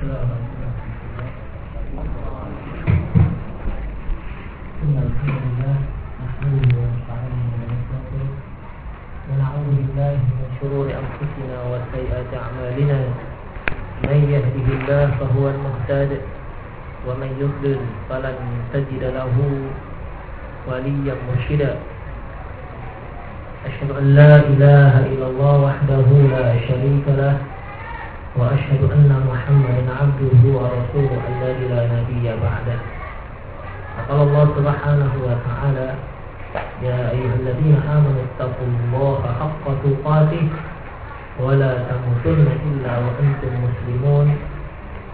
الله فهو المهتد ومن يضلل فلن تجد له وليا مرشدا. أشهد أن لا إله إلا الله وحده لا شريك له وأشهد أن محمدا عبده ورسوله الذي لا نبي بعده. فقال الله سبحانه وتعالى يا أيها الذين آمنوا اتقوا الله حق تقاته ولا تموتن إلا وأنتم مسلمون.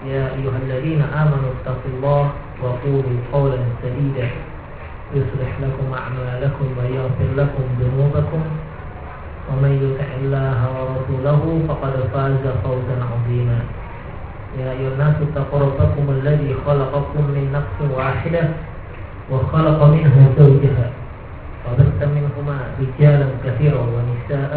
يا أيها الذين آمنوا اتقوا الله وقولوا قولا سديدا. يصلح لكم أعمالكم ويغفر لكم ذنوبكم ومن يطع الله ورسوله فقد فاز فوزا عظيما. يا أيها الناس اتقوا ربكم الذي خلقكم من نفس واحدة وخلق منه زوجها وبث منهما رجالا كثيرا ونساء.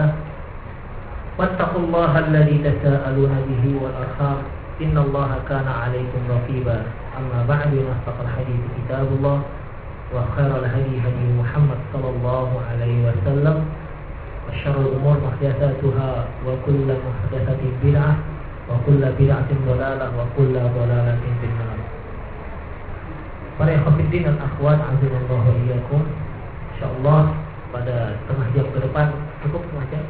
واتقوا الله الذي تساءلون به والأرحام. إن الله كان عليكم رقيبا. أما بعد نصدق الحديث كتاب الله وخير الهدي هدي محمد صلى الله عليه وسلم. وشر الأمور محدثاتها وكل محدثة بدعة وكل بدعة ضلالة وكل ضلالة في النار Para ikhwatiddin dan akhwat azanallahu iyyakum. Insyaallah pada setengah jam ke depan cukup setengah jam.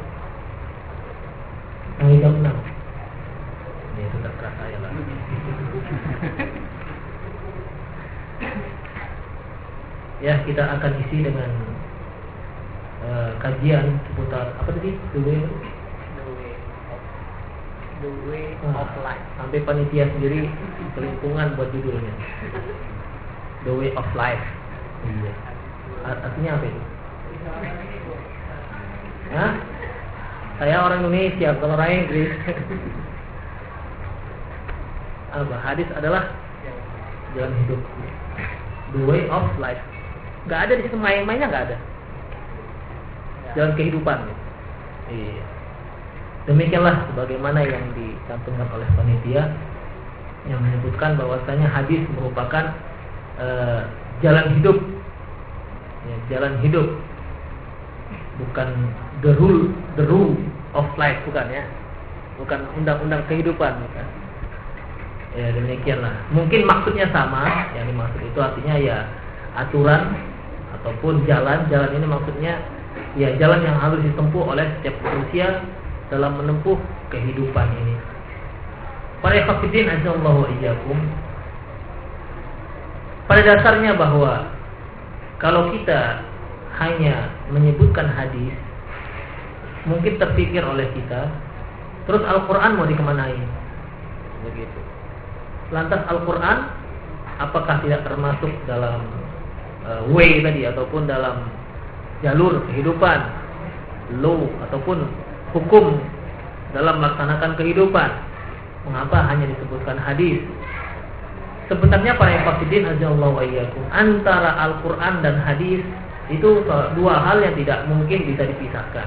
Sampai jam 6. Ini sudah keras saya lah. ya, kita akan isi dengan uh, kajian seputar apa tadi? The way The way Ah, of life. Sampai panitia sendiri kelimpungan buat judulnya. The way of life. Iya. Art- Artinya apa itu? Hah? Saya orang Indonesia, kalau orang Inggris. apa? Hadis adalah jalan hidup. The way of life. Gak ada di situ main-mainnya gak ada. Jalan kehidupan. Iya. Demikianlah sebagaimana yang dicantumkan oleh panitia yang menyebutkan bahwasanya hadis merupakan eh, jalan hidup, ya, jalan hidup, bukan the rule, the rule of life bukan ya, bukan undang-undang kehidupan bukan. Ya demikianlah. Mungkin maksudnya sama, yang dimaksud itu artinya ya aturan ataupun jalan. Jalan ini maksudnya ya jalan yang harus ditempuh oleh setiap manusia dalam menempuh kehidupan ini. Para ikhwatiddin azallahu iyyakum. Pada dasarnya bahwa kalau kita hanya menyebutkan hadis mungkin terpikir oleh kita terus Al-Qur'an mau dikemanain? Begitu. Lantas Al-Qur'an apakah tidak termasuk dalam uh, way tadi ataupun dalam jalur kehidupan law ataupun hukum dalam melaksanakan kehidupan. Mengapa hanya disebutkan hadis? Sebenarnya para hafidin iyyakum antara Al-Qur'an dan hadis itu dua hal yang tidak mungkin bisa dipisahkan.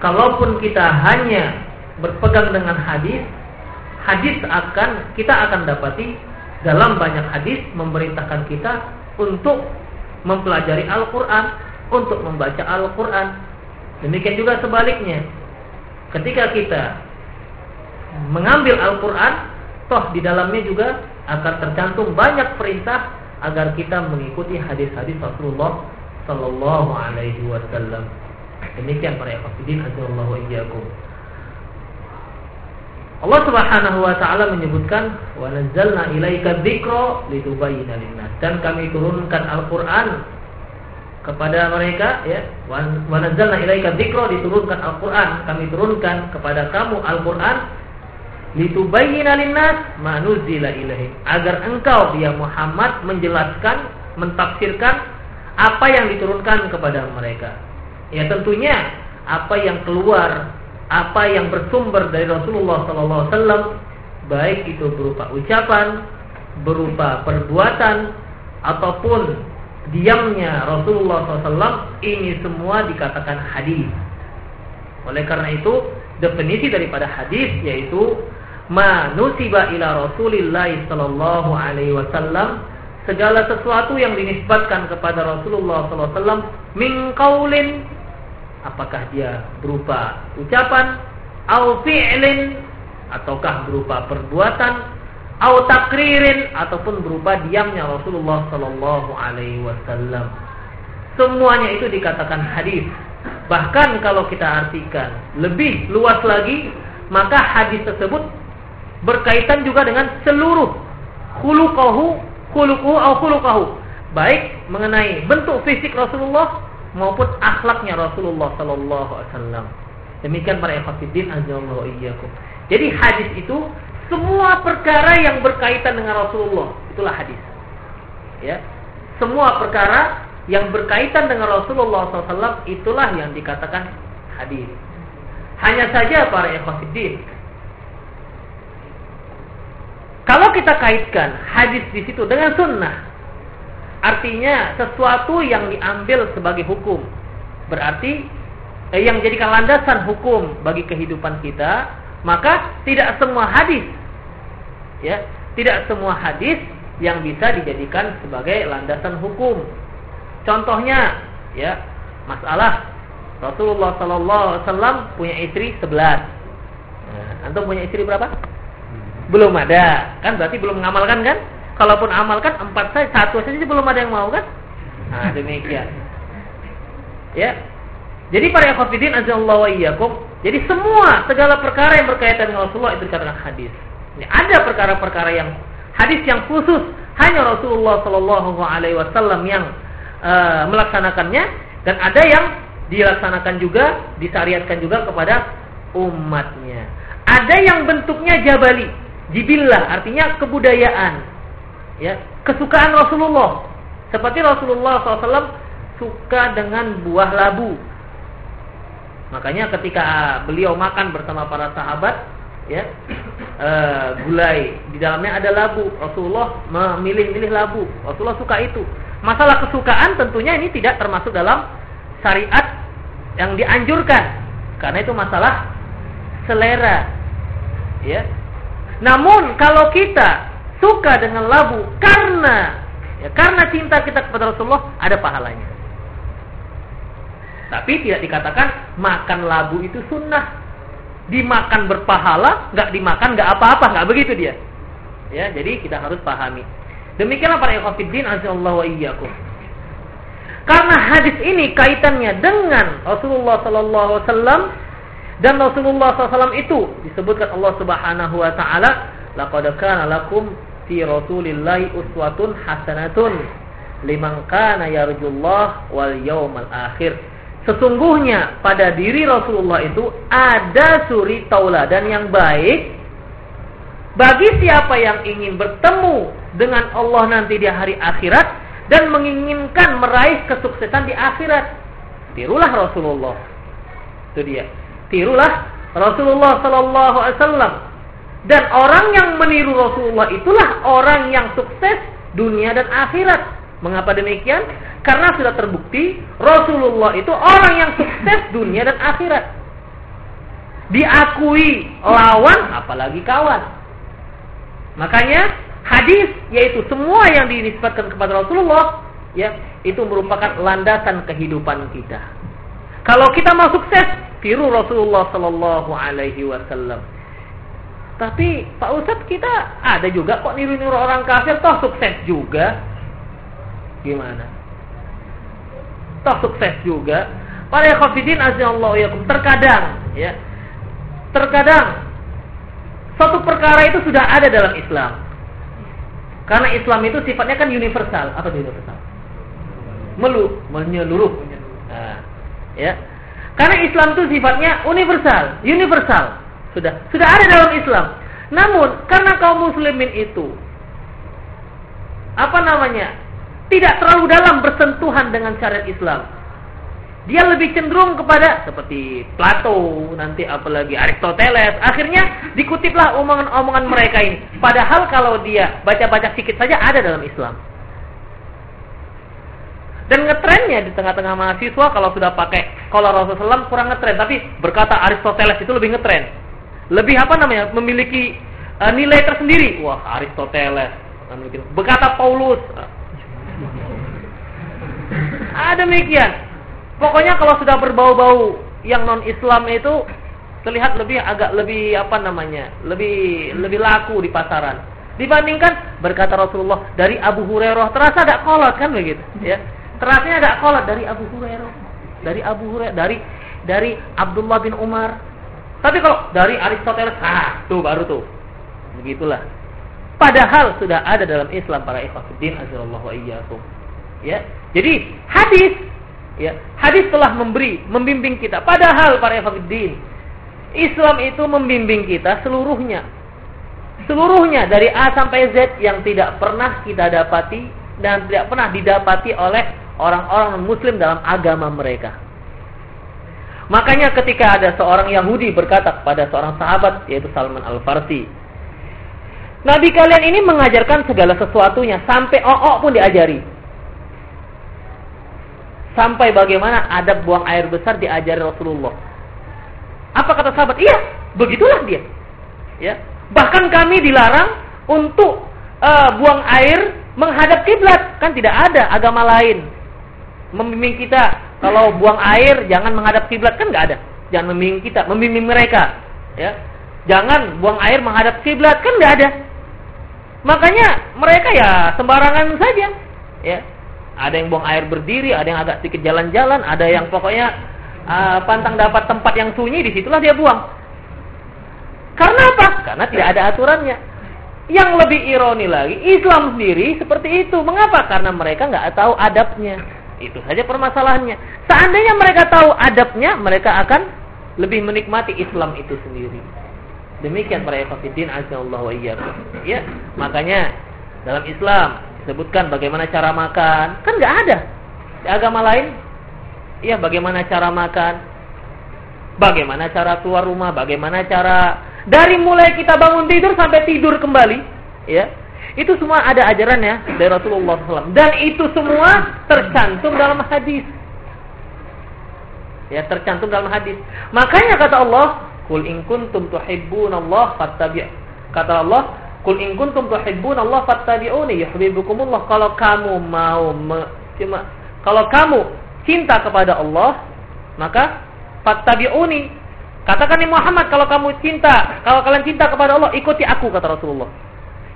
Kalaupun kita hanya berpegang dengan hadis, hadis akan kita akan dapati dalam banyak hadis memerintahkan kita untuk mempelajari Al-Qur'an, untuk membaca Al-Qur'an, Demikian juga sebaliknya. Ketika kita mengambil Al-Quran, toh di dalamnya juga akan tercantum banyak perintah agar kita mengikuti hadis-hadis Rasulullah Sallallahu Alaihi Wasallam. Demikian para azallahu iyyakum. Allah Subhanahu wa taala menyebutkan wa nazzalna ilaika dzikra litubayyana linnas. Dan kami turunkan Al-Qur'an kepada mereka ya. Wa nazzalna ilaika dzikra diturunkan Al-Qur'an. Kami turunkan kepada kamu Al-Qur'an litubayyana linnas ma nuzila ilaihim. Agar engkau dia Muhammad menjelaskan mentafsirkan apa yang diturunkan kepada mereka. Ya tentunya apa yang keluar apa yang bersumber dari Rasulullah wasallam baik itu berupa ucapan berupa perbuatan ataupun diamnya Rasulullah SAW ini semua dikatakan hadis. Oleh karena itu definisi daripada hadis yaitu ma nusiba ila Rasulillah sallallahu alaihi wasallam segala sesuatu yang dinisbatkan kepada Rasulullah wasallam min apakah dia berupa ucapan au fi'lin ataukah berupa perbuatan au takririn ataupun berupa diamnya Rasulullah sallallahu alaihi wasallam. Semuanya itu dikatakan hadis. Bahkan kalau kita artikan lebih luas lagi maka hadis tersebut berkaitan juga dengan seluruh khuluquhu khuluquhu khuluquhu. Baik mengenai bentuk fisik Rasulullah maupun akhlaknya Rasulullah sallallahu alaihi wasallam. Demikian para ikhwatiddin azallahu iyyakum. Jadi hadis itu semua perkara yang berkaitan dengan Rasulullah itulah hadis. Ya. Semua perkara yang berkaitan dengan Rasulullah SAW itulah yang dikatakan hadis. Hanya saja para ikhwatiddin kalau kita kaitkan hadis di situ dengan sunnah, artinya sesuatu yang diambil sebagai hukum. Berarti eh, yang jadikan landasan hukum bagi kehidupan kita, maka tidak semua hadis ya, tidak semua hadis yang bisa dijadikan sebagai landasan hukum. Contohnya ya, masalah Rasulullah sallallahu alaihi wasallam punya istri 11. Nah, antum punya istri berapa? belum ada kan berarti belum mengamalkan kan kalaupun amalkan empat saja satu saja belum ada yang mau kan? Nah demikian. Ya. Jadi para ikhwatiddin azallahu wa iyyakum jadi semua segala perkara yang berkaitan dengan Rasulullah itu dikatakan hadis. Ini ada perkara-perkara yang hadis yang khusus hanya Rasulullah Shallallahu alaihi wasallam yang uh, melaksanakannya dan ada yang dilaksanakan juga disyariatkan juga kepada umatnya. Ada yang bentuknya jabali jibillah artinya kebudayaan ya kesukaan Rasulullah. Seperti Rasulullah SAW suka dengan buah labu. Makanya ketika beliau makan bersama para sahabat ya e, gulai di dalamnya ada labu. Rasulullah memilih-milih labu. Rasulullah suka itu. Masalah kesukaan tentunya ini tidak termasuk dalam syariat yang dianjurkan. Karena itu masalah selera. Ya. Namun kalau kita suka dengan labu karena ya, karena cinta kita kepada Rasulullah ada pahalanya. Tapi tidak dikatakan makan labu itu sunnah. Dimakan berpahala, nggak dimakan nggak apa-apa, nggak begitu dia. Ya, jadi kita harus pahami. Demikianlah para ikhwatiddin azallahu wa iyyakum. Karena hadis ini kaitannya dengan Rasulullah sallallahu alaihi wasallam dan Rasulullah SAW itu disebutkan Allah Subhanahu wa taala, "Laqad kana lakum fi Rasulillahi uswatun hasanatun liman kana yarjullah wal yawmal akhir." Sesungguhnya pada diri Rasulullah itu ada suri tauladan yang baik bagi siapa yang ingin bertemu dengan Allah nanti di hari akhirat dan menginginkan meraih kesuksesan di akhirat. Tirulah Rasulullah. Itu dia tirulah Rasulullah Sallallahu Alaihi Wasallam. Dan orang yang meniru Rasulullah itulah orang yang sukses dunia dan akhirat. Mengapa demikian? Karena sudah terbukti Rasulullah itu orang yang sukses dunia dan akhirat. Diakui lawan apalagi kawan. Makanya hadis yaitu semua yang dinisbatkan kepada Rasulullah ya itu merupakan landasan kehidupan kita. Kalau kita mau sukses, tiru Rasulullah Sallallahu Alaihi Wasallam. Tapi Pak Ustadz kita ada juga kok niru-niru orang kafir toh sukses juga. Gimana? Toh sukses juga. Para khafidin azallahu yakum terkadang ya. Terkadang satu perkara itu sudah ada dalam Islam. Karena Islam itu sifatnya kan universal. Apa itu universal? Melu, menyeluruh. Nah, Ya. Karena Islam itu sifatnya universal, universal. Sudah, sudah ada dalam Islam. Namun karena kaum muslimin itu apa namanya? tidak terlalu dalam bersentuhan dengan syariat Islam. Dia lebih cenderung kepada seperti Plato, nanti apalagi Aristoteles. Akhirnya dikutiplah omongan-omongan mereka ini. Padahal kalau dia baca-baca sedikit saja ada dalam Islam. Dan ngetrennya di tengah-tengah mahasiswa kalau sudah pakai kalau Rasulullah kurang ngetren, tapi berkata Aristoteles itu lebih ngetren. Lebih apa namanya? Memiliki uh, nilai tersendiri. Wah, Aristoteles, berkata Paulus. Ada demikian. Pokoknya kalau sudah berbau-bau yang non Islam itu terlihat lebih agak lebih apa namanya? Lebih lebih laku di pasaran. Dibandingkan berkata Rasulullah dari Abu Hurairah terasa agak kolot kan begitu, ya. Terasanya agak kolot dari Abu Hurairah. Dari Abu Hurairah, dari dari Abdullah bin Umar. Tapi kalau dari Aristoteles, ah, tuh baru tuh. Begitulah. Padahal sudah ada dalam Islam para ikhwatiddin azallahu wa iyyakum. Ya. Jadi hadis ya, hadis telah memberi, membimbing kita. Padahal para ikhwatiddin Islam itu membimbing kita seluruhnya. Seluruhnya dari A sampai Z yang tidak pernah kita dapati dan tidak pernah didapati oleh orang-orang muslim dalam agama mereka. Makanya ketika ada seorang Yahudi berkata kepada seorang sahabat yaitu Salman Al-Farsi, Nabi kalian ini mengajarkan segala sesuatunya sampai oo pun diajari. Sampai bagaimana adab buang air besar diajari Rasulullah. Apa kata sahabat? Iya, begitulah dia. Ya. Bahkan kami dilarang untuk uh, buang air menghadap kiblat. Kan tidak ada agama lain membimbing kita kalau buang air jangan menghadap kiblat kan nggak ada. Jangan membimbing kita, membimbing mereka. Ya. Jangan buang air menghadap kiblat kan nggak ada. Makanya mereka ya sembarangan saja. Ya. Ada yang buang air berdiri, ada yang agak sedikit jalan-jalan, ada yang pokoknya uh, pantang dapat tempat yang sunyi, di situlah dia buang. Karena apa? Karena tidak ada aturannya. Yang lebih ironi lagi, Islam sendiri seperti itu. Mengapa? Karena mereka nggak tahu adabnya. Itu saja permasalahannya. Seandainya mereka tahu adabnya, mereka akan lebih menikmati Islam itu sendiri. Demikian para ikhwatiddin azza-Allah wa. Ya, makanya dalam Islam disebutkan bagaimana cara makan. Kan nggak ada. Di agama lain ya bagaimana cara makan? Bagaimana cara keluar rumah? Bagaimana cara dari mulai kita bangun tidur sampai tidur kembali, ya. Itu semua ada ajarannya dari Rasulullah SAW. Dan itu semua tercantum dalam hadis. Ya, tercantum dalam hadis. Makanya kata Allah, Kul in kuntum Allah fattabi' Kata Allah, Kul in kuntum Allah fattabi'uni yuhibbukumullah. Kalau kamu mau me, cuma kalau kamu cinta kepada Allah, maka fattabi'uni. Katakan nih Muhammad kalau kamu cinta, kalau kalian cinta kepada Allah, ikuti aku kata Rasulullah.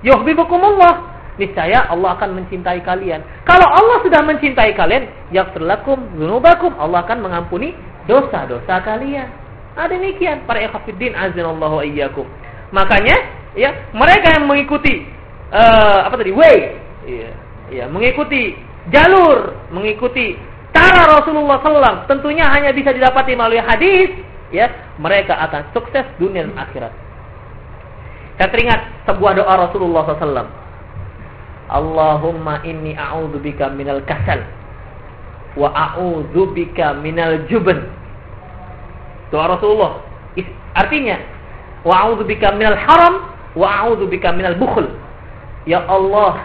Yuhibbukumullah. Niscaya Allah akan mencintai kalian. Kalau Allah sudah mencintai kalian, yaghfir lakum dzunubakum. Allah akan mengampuni dosa-dosa kalian. Nah, demikian para ikhwatiddin azanallahu iyyakum. Makanya ya, mereka yang mengikuti uh, apa tadi? way, ya, ya, mengikuti jalur, mengikuti cara Rasulullah SAW tentunya hanya bisa didapati melalui hadis, ya, mereka akan sukses dunia dan akhirat. Saya teringat sebuah doa Rasulullah SAW. Allahumma inni a'udzubika minal kasal wa a'udzubika minal jubn. Doa Rasulullah. Artinya, wa a'udzubika minal haram wa a'udzubika minal bukhl. Ya Allah,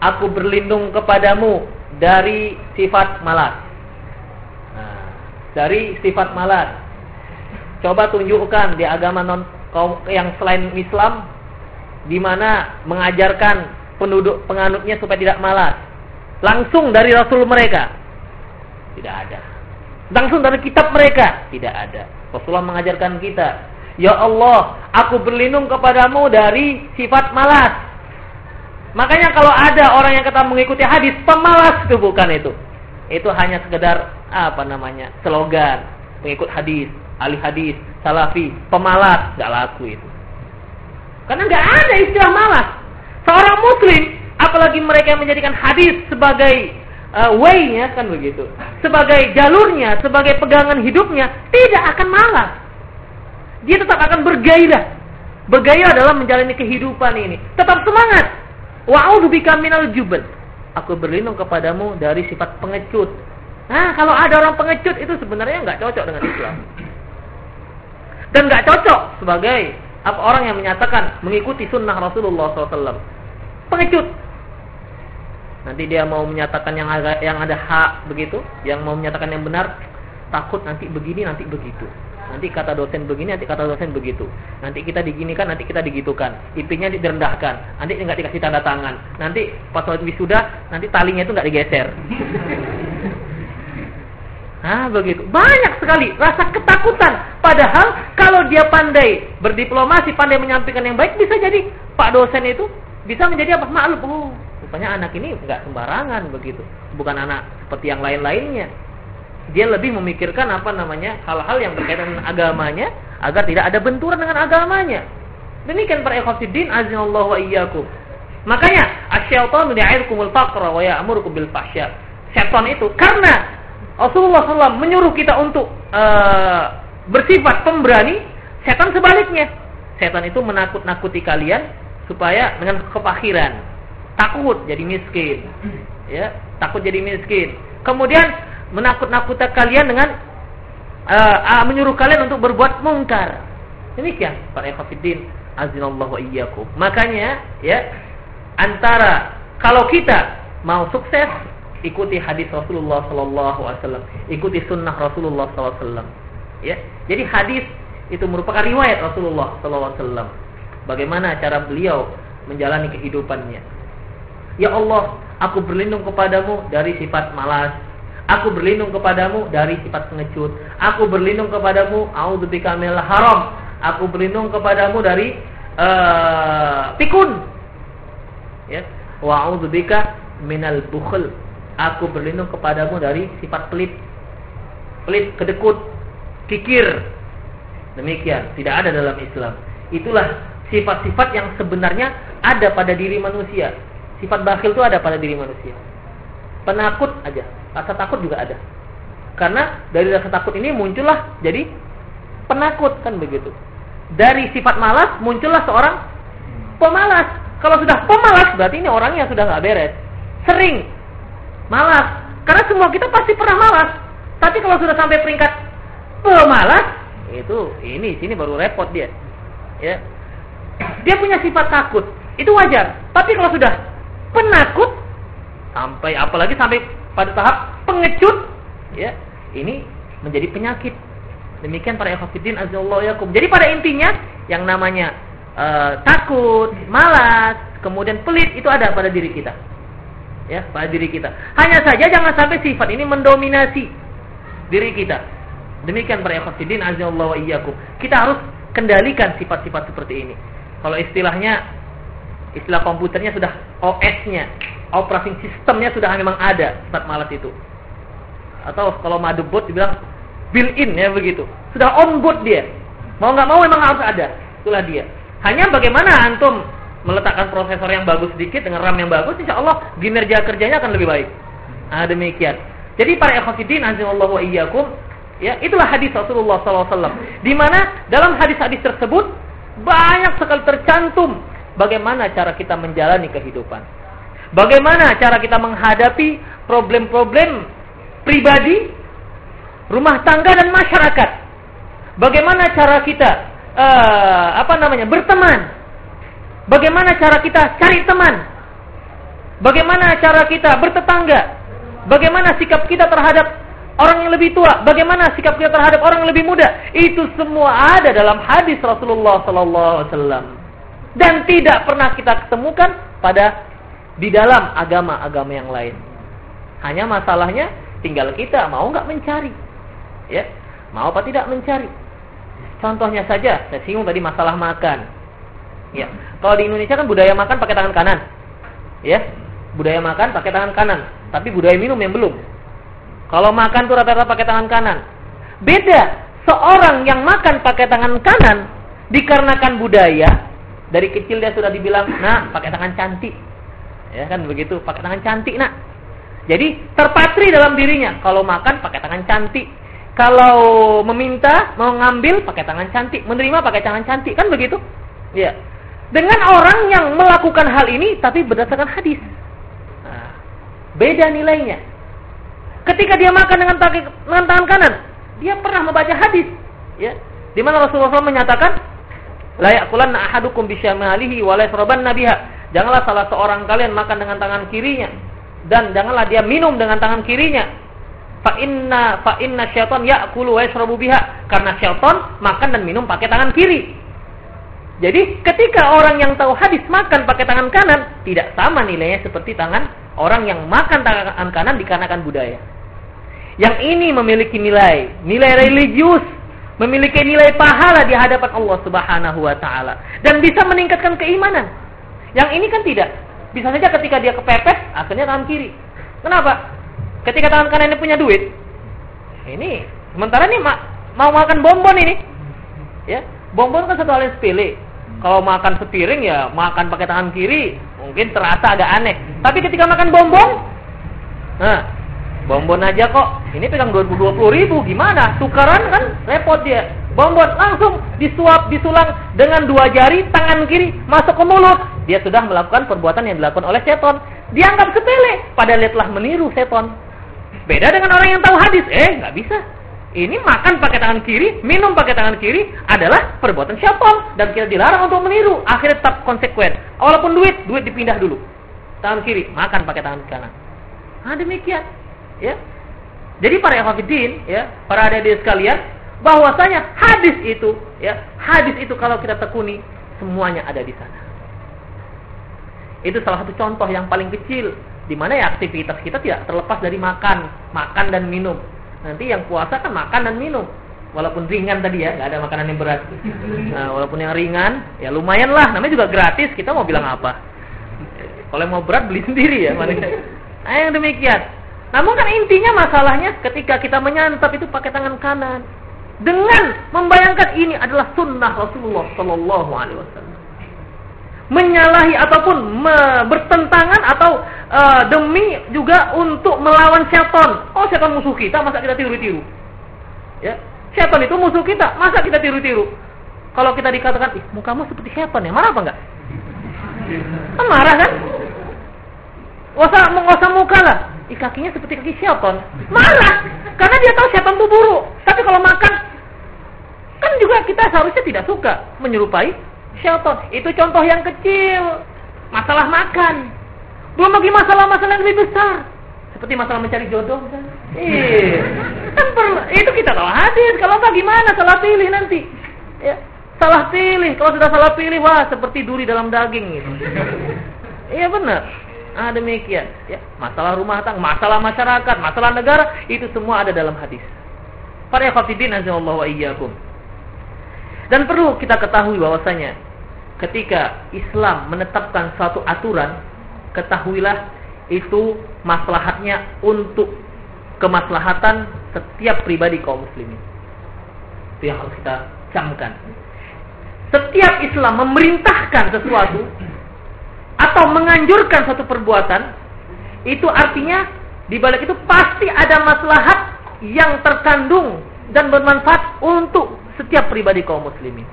aku berlindung kepadamu dari sifat malas. Nah, dari sifat malas. Coba tunjukkan di agama non yang selain Islam di mana mengajarkan penduduk penganutnya supaya tidak malas. Langsung dari Rasul mereka. Tidak ada. Langsung dari kitab mereka. Tidak ada. Rasulullah mengajarkan kita. Ya Allah, aku berlindung kepadamu dari sifat malas. Makanya kalau ada orang yang kata mengikuti hadis, pemalas itu bukan itu. Itu hanya sekedar apa namanya? slogan pengikut hadis, ahli hadis, salafi, pemalas, nggak laku itu. Karena nggak ada istilah malas. Seorang muslim, apalagi mereka yang menjadikan hadis sebagai uh, way-nya kan begitu. Sebagai jalurnya, sebagai pegangan hidupnya, tidak akan malas. Dia tetap akan bergairah. Bergairah dalam menjalani kehidupan ini. Tetap semangat. Wa'udzubika minal jubal. Aku berlindung kepadamu dari sifat pengecut. Nah, kalau ada orang pengecut itu sebenarnya nggak cocok dengan Islam. Dan nggak cocok sebagai apa orang yang menyatakan mengikuti sunnah Rasulullah SAW. Pengecut. Nanti dia mau menyatakan yang ada yang ada hak begitu, yang mau menyatakan yang benar, takut nanti begini nanti begitu. Nanti kata dosen begini, nanti kata dosen begitu. Nanti kita diginikan, nanti kita digitukan. IP-nya direndahkan. Nanti nggak dikasih tanda tangan. Nanti pas wisuda, nanti talinya itu nggak digeser. Nah, begitu. Banyak sekali rasa ketakutan. Padahal kalau dia pandai berdiplomasi, pandai menyampaikan yang baik, bisa jadi Pak dosen itu bisa menjadi apa? Maklum. Oh, rupanya anak ini nggak sembarangan begitu. Bukan anak seperti yang lain-lainnya. Dia lebih memikirkan apa namanya hal-hal yang berkaitan dengan agamanya agar tidak ada benturan dengan agamanya. Demikian para ikhwatiddin azinallahu wa iyyakum. Makanya asyaitanu ya'idukumul faqra wa ya'murukum bil fahsya. Setan itu karena Rasulullah SAW menyuruh kita untuk uh, bersifat pemberani, setan sebaliknya. Setan itu menakut-nakuti kalian supaya dengan kefakhiran, takut jadi miskin, ya, takut jadi miskin. Kemudian menakut-nakuti kalian dengan uh, menyuruh kalian untuk berbuat mungkar. Demikian para ikhwatiddin azinallahu iyyakum. Makanya ya antara kalau kita mau sukses ikuti hadis Rasulullah Sallallahu Alaihi Wasallam, ikuti sunnah Rasulullah Sallallahu Alaihi Wasallam. Ya, jadi hadis itu merupakan riwayat Rasulullah Sallallahu Alaihi Wasallam. Bagaimana cara beliau menjalani kehidupannya? Ya Allah, aku berlindung kepadamu dari sifat malas. Aku berlindung kepadamu dari sifat pengecut. Aku berlindung kepadamu, auzubiqa minal haram. Aku berlindung kepadamu dari uh, pikun. Ya, wa auzubiqa minal bukhl Aku berlindung kepadamu dari sifat pelit. Pelit, kedekut, kikir. Demikian, tidak ada dalam Islam. Itulah sifat-sifat yang sebenarnya ada pada diri manusia. Sifat bakhil itu ada pada diri manusia. Penakut aja, rasa takut juga ada. Karena dari rasa takut ini muncullah jadi penakut kan begitu. Dari sifat malas muncullah seorang pemalas. Kalau sudah pemalas berarti ini orangnya sudah nggak beres. Sering malas. Karena semua kita pasti pernah malas. Tapi kalau sudah sampai peringkat pemalas, itu ini sini baru repot dia. Ya. Dia punya sifat takut. Itu wajar. Tapi kalau sudah penakut sampai apalagi sampai pada tahap pengecut, ya, ini menjadi penyakit. Demikian para ikhwatiddin yakum. Jadi pada intinya yang namanya uh, takut, malas, kemudian pelit itu ada pada diri kita ya pada diri kita. Hanya saja jangan sampai sifat ini mendominasi diri kita. Demikian para ikhwatiddin azallahu wa iyyakum. Kita harus kendalikan sifat-sifat seperti ini. Kalau istilahnya istilah komputernya sudah OS-nya, operating sistemnya sudah memang ada sifat malas itu. Atau kalau motherboard dibilang built-in ya begitu. Sudah on board dia. Mau nggak mau memang harus ada. Itulah dia. Hanya bagaimana antum meletakkan prosesor yang bagus sedikit dengan RAM yang bagus, insya Allah kinerja kerjanya akan lebih baik. Nah, demikian. Jadi para ekofidin, Allah wa iyyakum, ya itulah hadis Rasulullah SAW. Di mana dalam hadis-hadis tersebut banyak sekali tercantum bagaimana cara kita menjalani kehidupan. Bagaimana cara kita menghadapi problem-problem pribadi, rumah tangga dan masyarakat. Bagaimana cara kita uh, apa namanya berteman Bagaimana cara kita cari teman? Bagaimana cara kita bertetangga? Bagaimana sikap kita terhadap orang yang lebih tua? Bagaimana sikap kita terhadap orang yang lebih muda? Itu semua ada dalam hadis Rasulullah sallallahu alaihi wasallam. Dan tidak pernah kita ketemukan pada di dalam agama-agama yang lain. Hanya masalahnya tinggal kita mau nggak mencari. Ya, mau apa tidak mencari. Contohnya saja, saya singgung tadi masalah makan. Ya. Kalau di Indonesia kan budaya makan pakai tangan kanan. Ya. Budaya makan pakai tangan kanan, tapi budaya minum yang belum. Kalau makan tuh rata-rata pakai tangan kanan. Beda. Seorang yang makan pakai tangan kanan dikarenakan budaya dari kecil dia sudah dibilang, "Nah, pakai tangan cantik." Ya kan begitu, pakai tangan cantik, Nak. Jadi terpatri dalam dirinya kalau makan pakai tangan cantik, kalau meminta, mau ngambil pakai tangan cantik, menerima pakai tangan cantik, kan begitu? Ya dengan orang yang melakukan hal ini tapi berdasarkan hadis. Nah, beda nilainya. Ketika dia makan dengan, dengan tangan kanan, dia pernah membaca hadis, ya. Di mana Rasulullah SAW menyatakan, "La ya'kulanna ahadukum bisyamalihi wa la nabiha." Janganlah salah seorang kalian makan dengan tangan kirinya dan janganlah dia minum dengan tangan kirinya. Fa inna fa inna syaitan ya'kulu wa yashrabu biha. Karena syaitan makan dan minum pakai tangan kiri. Jadi ketika orang yang tahu hadis makan pakai tangan kanan tidak sama nilainya seperti tangan orang yang makan tangan kanan dikarenakan budaya. Yang ini memiliki nilai, nilai religius, memiliki nilai pahala di hadapan Allah Subhanahu wa taala dan bisa meningkatkan keimanan. Yang ini kan tidak. Bisa saja ketika dia kepepet, akhirnya tangan kiri. Kenapa? Ketika tangan kanan ini punya duit, ini sementara nih mau makan bonbon ini, ya bonbon kan satu hal yang sepele. Kalau makan sepiring ya makan pakai tangan kiri mungkin terasa agak aneh. Tapi ketika makan bonbon, nah bonbon aja kok ini pegang 20 ribu gimana? Tukaran kan repot dia. Bonbon langsung disuap, disulang dengan dua jari tangan kiri masuk ke mulut. Dia sudah melakukan perbuatan yang dilakukan oleh seton. Dianggap sepele, padahal dia telah meniru seton. Beda dengan orang yang tahu hadis, eh nggak bisa. Ini makan pakai tangan kiri, minum pakai tangan kiri adalah perbuatan syaitan dan kita dilarang untuk meniru. Akhirnya tetap konsekuen. Walaupun duit, duit dipindah dulu. Tangan kiri, makan pakai tangan kanan. Nah, demikian, ya. Jadi para ikhwatiddin, ya, para adik-adik sekalian, bahwasanya hadis itu ya hadis itu kalau kita tekuni semuanya ada di sana itu salah satu contoh yang paling kecil di mana ya aktivitas kita tidak terlepas dari makan makan dan minum nanti yang puasa kan makan dan minum. Walaupun ringan tadi ya nggak ada makanan yang berat. Nah, walaupun yang ringan ya lumayan lah. Namanya juga gratis kita mau bilang apa? Kalau mau berat beli sendiri ya nah yang demikian. Namun kan intinya masalahnya ketika kita menyantap itu pakai tangan kanan. Dengan membayangkan ini adalah sunnah Rasulullah Sallallahu Alaihi Wasallam menyalahi ataupun me bertentangan atau uh, demi juga untuk melawan setan. Oh, setan musuh kita, masa kita tiru-tiru? Ya, setan itu musuh kita, masa kita tiru-tiru? Kalau kita dikatakan, ih, mukamu seperti setan ya, marah apa enggak? Kan marah kan? Wasa mengosam muka lah. Ih, kakinya seperti kaki setan. Marah. Karena dia tahu setan itu buruk. Tapi kalau makan, kan juga kita seharusnya tidak suka menyerupai syaitan. Itu contoh yang kecil. Masalah makan. Belum lagi masalah-masalah yang lebih besar. Seperti masalah mencari jodoh. Iya. Kan perlu, itu kita tahu hadis. Kalau apa gimana? Salah pilih nanti. Ya. Salah pilih. Kalau sudah salah pilih, wah seperti duri dalam daging. Gitu. Iya benar. Ah demikian, ya. Masalah rumah tangga, masalah masyarakat, masalah negara, itu semua ada dalam hadis. Para ikhwatiddin azza-wa iyyakum. Dan perlu kita ketahui bahwasanya ketika Islam menetapkan suatu aturan, ketahuilah itu maslahatnya untuk kemaslahatan setiap pribadi kaum muslimin. Itu yang harus kita camkan. Setiap Islam memerintahkan sesuatu, atau menganjurkan satu perbuatan, itu artinya di balik itu pasti ada maslahat yang terkandung dan bermanfaat untuk setiap pribadi kaum muslimin.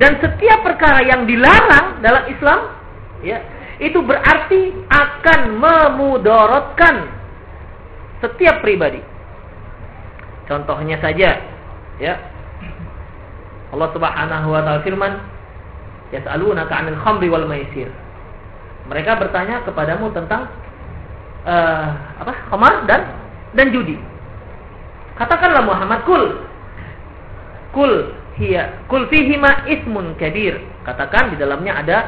Dan setiap perkara yang dilarang dalam Islam, ya, itu berarti akan memudorotkan setiap pribadi. Contohnya saja, ya. Allah Subhanahu wa taala firman, "Yas'alunaka 'anil khamri wal maisir." Mereka bertanya kepadamu tentang uh, apa? Khamar dan dan judi. Katakanlah Muhammad kul kul hiya kul fihima ismun kabir. Katakan di dalamnya ada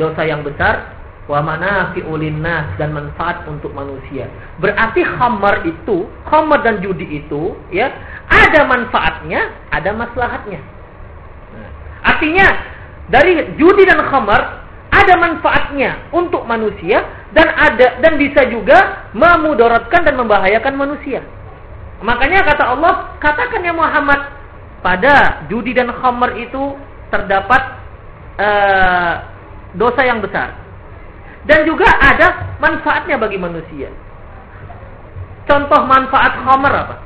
dosa yang besar wa manafi'ul linnas dan manfaat untuk manusia. Berarti khamar itu, khamar dan judi itu ya, ada manfaatnya, ada maslahatnya. Nah, artinya dari judi dan khamar ada manfaatnya untuk manusia dan ada dan bisa juga memudaratkan dan membahayakan manusia. Makanya kata Allah, katakan ya Muhammad, pada judi dan khamar itu terdapat uh, dosa yang besar. Dan juga ada manfaatnya bagi manusia. Contoh manfaat khamar apa?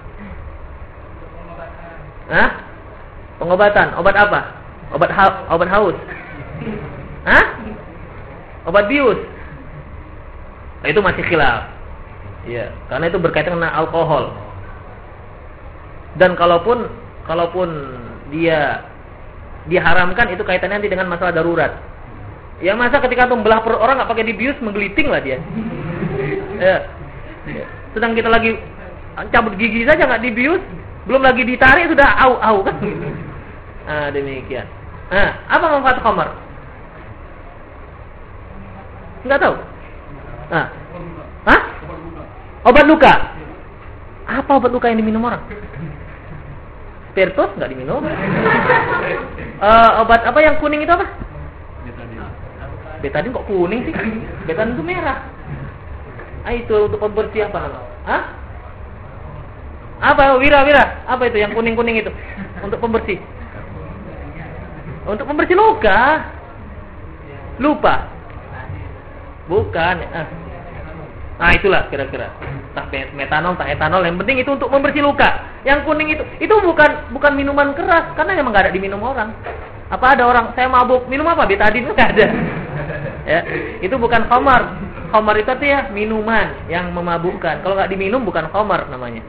Hah? Pengobatan. Obat apa? Obat ha obat haus. Hah? obat bius. Nah, itu masih khilaf. Ya, karena itu berkaitan dengan alkohol. Dan kalaupun kalaupun dia diharamkan itu kaitannya nanti dengan masalah darurat. Ya masa ketika antum belah perut orang nggak pakai dibius menggeliting lah dia. ya. ya. Sedang kita lagi cabut gigi saja nggak dibius, belum lagi ditarik sudah au au kan. Nah, demikian. Nah, apa manfaat khamar? Enggak tahu. Nah. Hah? Obat luka. Apa obat luka yang diminum orang? Spiritus nggak diminum. uh, obat apa yang kuning itu apa? Betadin kok kuning sih? Betadin itu merah. Ah itu untuk pembersih apa nama? Hah? Apa wira wira? Apa itu yang kuning kuning itu? Untuk pembersih. Untuk pembersih luka. Lupa. Bukan. Ah. Nah itulah kira-kira. Tak metanol, tak etanol. Yang penting itu untuk membersih luka. Yang kuning itu, itu bukan bukan minuman keras karena memang nggak ada diminum orang. Apa ada orang saya mabuk minum apa betadin nggak ada. ya itu bukan khamar. Khamar itu ya minuman yang memabukkan. Kalau nggak diminum bukan khamar namanya.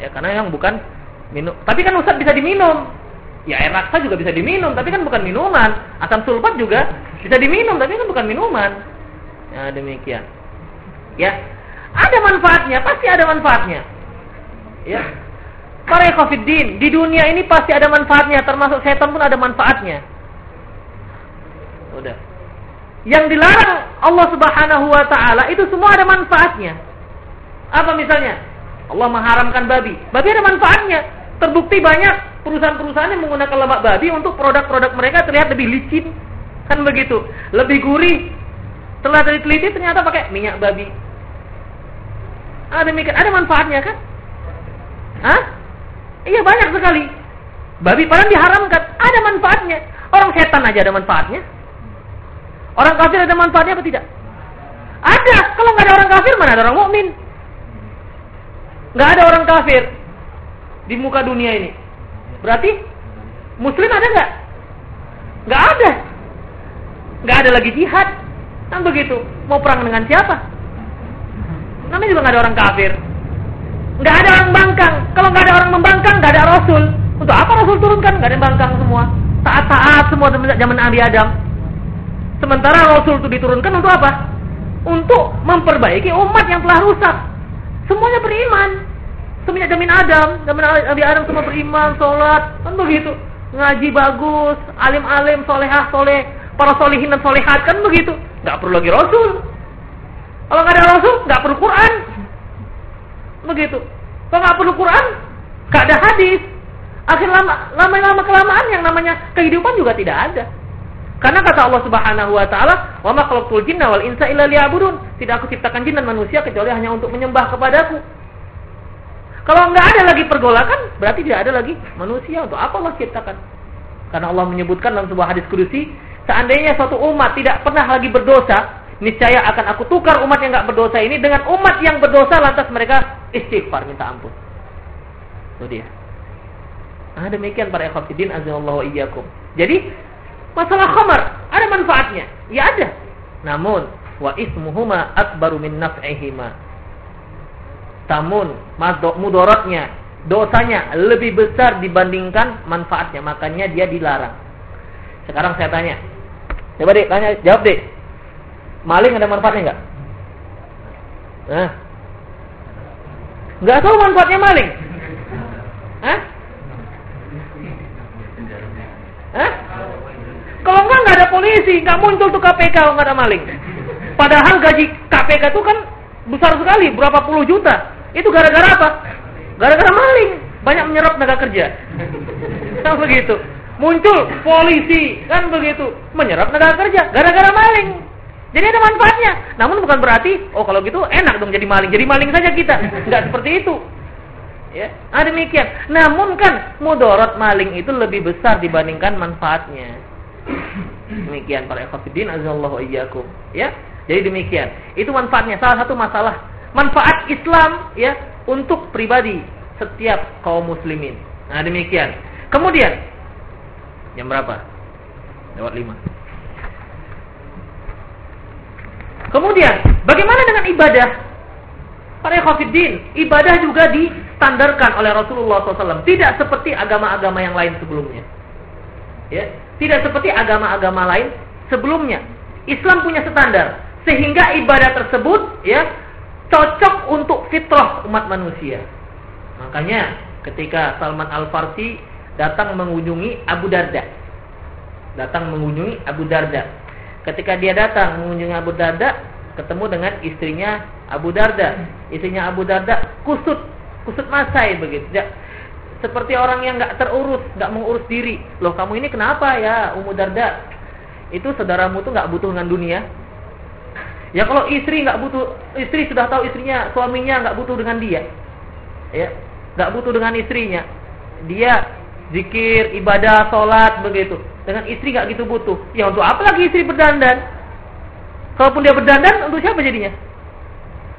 Ya karena yang bukan minum. Tapi kan usap bisa diminum. Ya air raksa juga bisa diminum, tapi kan bukan minuman. Asam sulfat juga bisa diminum, tapi kan bukan minuman. Ya demikian. Ya, ada manfaatnya, pasti ada manfaatnya. Ya. Para ikhwatiddin, di dunia ini pasti ada manfaatnya, termasuk setan pun ada manfaatnya. Udah. Yang dilarang Allah Subhanahu wa taala itu semua ada manfaatnya. Apa misalnya? Allah mengharamkan babi. Babi ada manfaatnya. Terbukti banyak perusahaan-perusahaan yang menggunakan lemak babi untuk produk-produk mereka terlihat lebih licin. Kan begitu. Lebih gurih. Setelah diteliti ternyata pakai minyak babi. Ah, demikian. Ada manfaatnya kan? Hah? Iya banyak sekali. Babi padahal diharamkan. Ada manfaatnya. Orang setan aja ada manfaatnya. Orang kafir ada manfaatnya apa tidak? Ada. Kalau nggak ada orang kafir, mana ada orang mukmin? Nggak ada orang kafir di muka dunia ini. Berarti muslim ada nggak? Nggak ada. Nggak ada lagi jihad. Kan begitu. Mau perang dengan siapa? Namanya juga nggak ada orang kafir. Nggak ada orang bangkang. Kalau nggak ada orang membangkang, nggak ada rasul. Untuk apa rasul turunkan? Nggak ada yang bangkang semua. Taat-taat semua zaman Nabi Adam. Sementara rasul itu diturunkan untuk apa? Untuk memperbaiki umat yang telah rusak. Semuanya beriman. Semenjak jamin Adam, zaman Nabi Adam semua beriman, sholat, kan begitu. Ngaji bagus, alim-alim, solehah, soleh, para solehin dan solehat, kan begitu. Gak perlu lagi Rasul. Kalau nggak ada Rasul, nggak perlu Quran. Begitu. Kalau nggak perlu Quran, nggak ada hadis. Akhir lama, lama-lama kelamaan yang namanya kehidupan juga tidak ada. Karena kata Allah Subhanahu wa taala, "Wa ma khalaqtul jinna wal insa illa liya'budun." Tidak aku ciptakan jin dan manusia kecuali hanya untuk menyembah kepadaku. Kalau nggak ada lagi pergolakan, berarti tidak ada lagi manusia. Untuk apa Allah ciptakan? Karena Allah menyebutkan dalam sebuah hadis kudusi, seandainya suatu umat tidak pernah lagi berdosa, niscaya akan aku tukar umat yang nggak berdosa ini dengan umat yang berdosa lantas mereka istighfar minta ampun. Itu dia. Nah, demikian para ikhwatiddin azallahu iyyakum. Jadi masalah khamar ada manfaatnya. Ya ada. Namun wa ismuhuma akbaru min naf'ihima Tamun mudorotnya, dosanya lebih besar dibandingkan manfaatnya, makanya dia dilarang. Sekarang saya tanya. Coba deh, tanya, jawab deh. Maling ada manfaatnya enggak? Nah. Enggak tahu manfaatnya maling. Hah? Hah? Kalau enggak enggak ada polisi, enggak muncul tuh KPK kalau enggak ada maling. Padahal gaji KPK itu kan besar sekali, berapa puluh juta. Itu gara-gara apa? Gara-gara maling. Banyak menyerap tenaga kerja. Kan begitu. Muncul polisi, kan begitu. Menyerap tenaga kerja. Gara-gara maling. Jadi ada manfaatnya. Namun bukan berarti, oh kalau gitu enak dong jadi maling. Jadi maling saja kita. Enggak seperti itu. Ya, nah demikian. Namun kan mudorot maling itu lebih besar dibandingkan manfaatnya. Demikian para ikhwatiddin azallahu iyyakum. Ya. Jadi demikian. Itu manfaatnya. Salah satu masalah manfaat Islam ya untuk pribadi setiap kaum muslimin. Nah, demikian. Kemudian jam berapa? Lewat lima. Kemudian, bagaimana dengan ibadah? Para khafiddin, ibadah juga distandarkan oleh Rasulullah SAW. Tidak seperti agama-agama yang lain sebelumnya. Ya, tidak seperti agama-agama lain sebelumnya. Islam punya standar, sehingga ibadah tersebut ya cocok untuk fitrah umat manusia. Makanya ketika Salman Al-Farsi datang mengunjungi Abu Darda. Datang mengunjungi Abu Darda. Ketika dia datang mengunjungi Abu Darda, ketemu dengan istrinya Abu Darda. Istrinya Abu Darda kusut, kusut masai begitu. Ya, seperti orang yang nggak terurus, nggak mengurus diri. Loh kamu ini kenapa ya Ummu Darda? Itu saudaramu tuh nggak butuh dengan dunia. Ya kalau istri nggak butuh, istri sudah tahu istrinya, suaminya nggak butuh dengan dia. Ya, nggak butuh dengan istrinya. Dia zikir, ibadah, sholat begitu. Dengan istri nggak gitu butuh. Ya untuk apa lagi istri berdandan? Kalaupun dia berdandan, untuk siapa jadinya?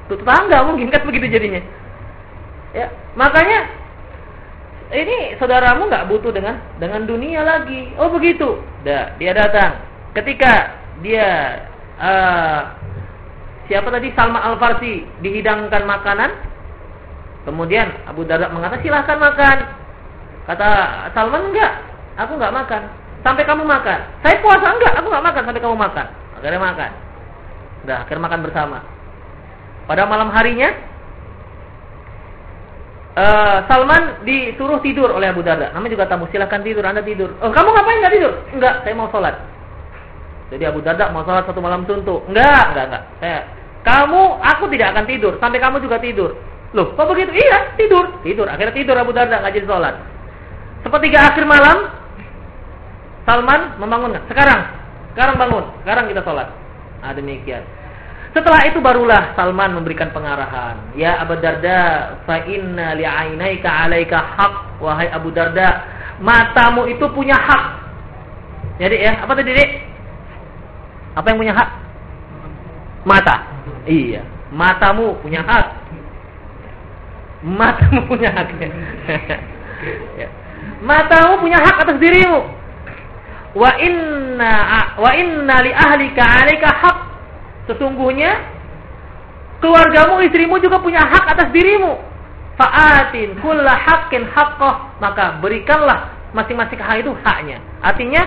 Untuk tetangga mungkin kan begitu jadinya. Ya, makanya ini saudaramu nggak butuh dengan dengan dunia lagi. Oh begitu. Dah, dia datang. Ketika dia uh, siapa tadi Salma Al Farsi dihidangkan makanan, kemudian Abu Darda mengatakan silahkan makan. Kata Salman enggak, aku enggak makan. Sampai kamu makan. Saya puasa enggak, aku enggak makan sampai kamu makan. Akhirnya makan. Udah, akhirnya makan bersama. Pada malam harinya uh, Salman disuruh tidur oleh Abu Darda. Namanya juga tamu, silahkan tidur, Anda tidur. Oh, kamu ngapain enggak tidur? Enggak, saya mau sholat. Jadi Abu Darda mau sholat satu malam suntuk. Enggak, enggak, enggak. Saya, kamu, aku tidak akan tidur. Sampai kamu juga tidur. Loh, kok begitu? Iya, tidur. Tidur. Akhirnya tidur Abu Darda, jadi sholat. Sepertiga akhir malam, Salman membangunkan. Sekarang, sekarang bangun. Sekarang kita sholat. Nah, demikian. Setelah itu barulah Salman memberikan pengarahan. Ya Abu Darda, fa inna li'ainaika 'alaika haq. Wahai Abu Darda, matamu itu punya hak. Jadi ya, apa tadi, Dik? Apa yang punya hak? Mata. Iya, matamu punya hak. Matamu punya hak. ya. Matamu punya hak atas dirimu. Wa inna wa inna li ahlika 'alaika hak. Sesungguhnya keluargamu, istrimu juga punya hak atas dirimu. Fa'atin kulla haqqin haqqah. Maka berikanlah masing-masing hak itu haknya. Artinya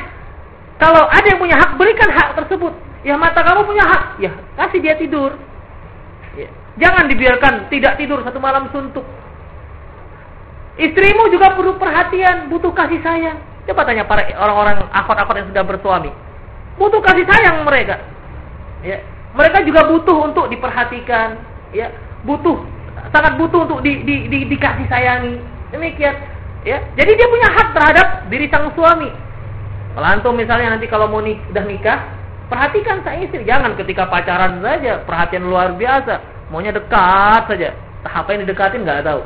kalau ada yang punya hak, berikan hak tersebut. Ya mata kamu punya hak, ya kasih dia tidur. Ya. Jangan dibiarkan tidak tidur satu malam suntuk. Istrimu juga perlu perhatian, butuh kasih sayang. Coba tanya para orang-orang akhwat-akhwat yang sudah bersuami. Butuh kasih sayang mereka. Ya. Mereka juga butuh untuk diperhatikan, ya. Butuh sangat butuh untuk di, di, di, dikasih sayangi. Demikian, ya. Jadi dia punya hak terhadap diri sang suami. Kalau misalnya nanti kalau mau nik udah nikah, perhatikan sang istri. Jangan ketika pacaran saja, perhatian luar biasa. Maunya dekat saja. Apa yang didekatin nggak tahu.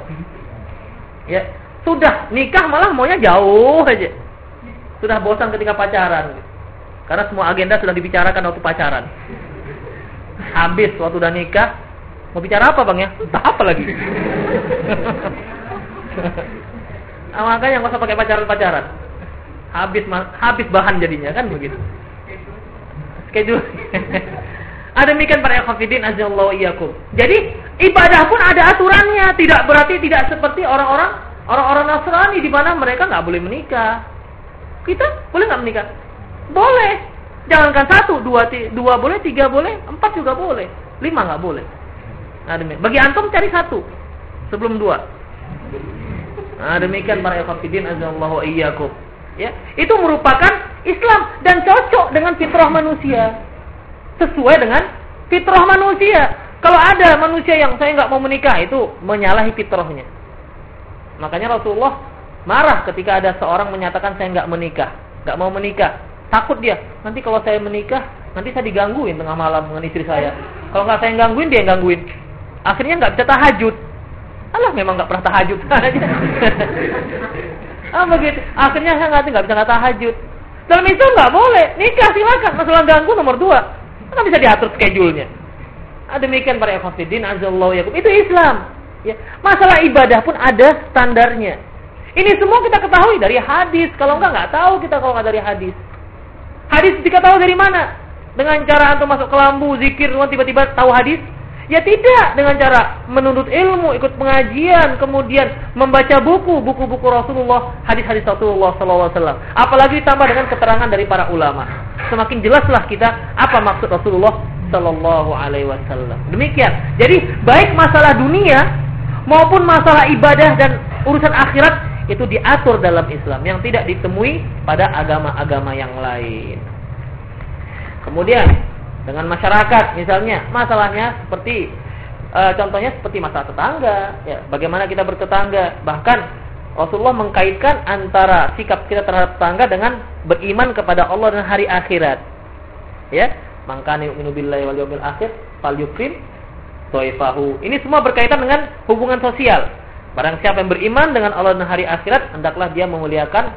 Ya, sudah nikah malah maunya jauh aja. Sudah bosan ketika pacaran. Karena semua agenda sudah dibicarakan waktu pacaran. Habis waktu udah nikah, mau bicara apa bang ya? Entah apa lagi. nah, makanya nggak usah pakai pacaran-pacaran habis habis bahan jadinya kan begitu. Schedule. Ada demikian para ikhwatiddin azallahu iyyakum. Jadi ibadah pun ada aturannya, tidak berarti tidak seperti orang-orang orang-orang Nasrani di mana mereka nggak boleh menikah. Kita boleh nggak menikah? Boleh. Jangankan satu, dua, dua boleh, tiga boleh, empat juga boleh, lima nggak boleh. Nah. Bagi antum cari satu sebelum dua. Nah, demikian para ikhwatiddin azallahu iyyakum. Ya, itu merupakan Islam dan cocok dengan fitrah manusia. Sesuai dengan fitrah manusia. Kalau ada manusia yang saya nggak mau menikah itu menyalahi fitrahnya. Makanya Rasulullah marah ketika ada seorang menyatakan saya nggak menikah, nggak mau menikah. Takut dia, nanti kalau saya menikah, nanti saya digangguin tengah malam dengan istri saya. Kalau nggak saya gangguin, dia yang gangguin. Akhirnya nggak bisa tahajud. Alah, memang nggak pernah tahajud. Ah begitu. Akhirnya saya nggak bisa nggak tahajud. Dalam itu nggak boleh. Nikah silakan. Masalah ganggu nomor dua. Kan bisa diatur schedule-nya. Ah, demikian para ikhwatiddin azallahu yakum. Itu Islam. Ya. Masalah ibadah pun ada standarnya. Ini semua kita ketahui dari hadis. Kalau enggak nggak tahu kita kalau nggak dari hadis. Hadis diketahui dari mana? Dengan cara antum masuk ke lambu, zikir, tiba-tiba tahu hadis? Ya tidak dengan cara menuntut ilmu, ikut pengajian, kemudian membaca buku, buku-buku Rasulullah, hadis-hadis Rasulullah SAW. Apalagi ditambah dengan keterangan dari para ulama. Semakin jelaslah kita apa maksud Rasulullah Sallallahu Alaihi Wasallam. Demikian. Jadi baik masalah dunia maupun masalah ibadah dan urusan akhirat itu diatur dalam Islam yang tidak ditemui pada agama-agama yang lain. Kemudian dengan masyarakat misalnya. Masalahnya seperti e, contohnya seperti masalah tetangga. Ya bagaimana kita bertetangga. Bahkan Rasulullah mengkaitkan antara sikap kita terhadap tetangga dengan beriman kepada Allah dan hari akhirat. Ya mangkani yu'minu billahi wal yawmil akhir falyukrim toifahu ini semua berkaitan dengan hubungan sosial. Barang siapa yang beriman dengan Allah dan hari akhirat hendaklah dia memuliakan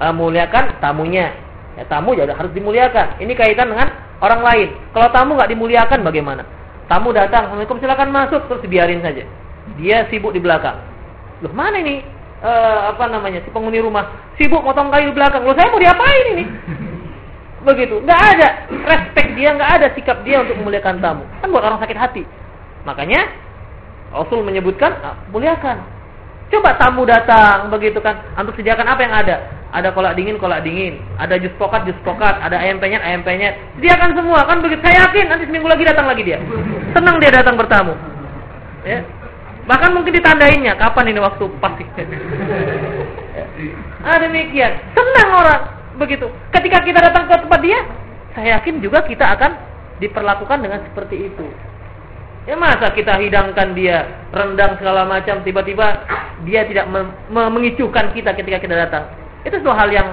uh, tamunya. Ya tamu jadi harus dimuliakan. Ini kaitan dengan orang lain. Kalau tamu nggak dimuliakan bagaimana? Tamu datang, Assalamualaikum silakan masuk terus dibiarin saja. Dia sibuk di belakang. Loh mana ini? E, apa namanya si penghuni rumah sibuk motong kayu di belakang. Loh saya mau diapain ini? Begitu. Nggak ada respect dia, nggak ada sikap dia untuk memuliakan tamu. Kan buat orang sakit hati. Makanya Rasul menyebutkan, ah, muliakan. Coba tamu datang begitu kan, untuk sediakan apa yang ada? Ada kolak dingin, kolak dingin, ada jus pokat, jus pokat, ada ayam penyet, ayam penyet. Sediakan semua, kan begitu. Saya yakin nanti seminggu lagi datang lagi dia. Senang dia datang bertamu. Ya. Bahkan mungkin ditandainya kapan ini waktu pasti. ah demikian. Senang orang begitu. Ketika kita datang ke tempat dia, saya yakin juga kita akan diperlakukan dengan seperti itu. Ya masa kita hidangkan dia rendang segala macam tiba-tiba dia tidak mengicukan kita ketika kita datang. Itu suatu hal yang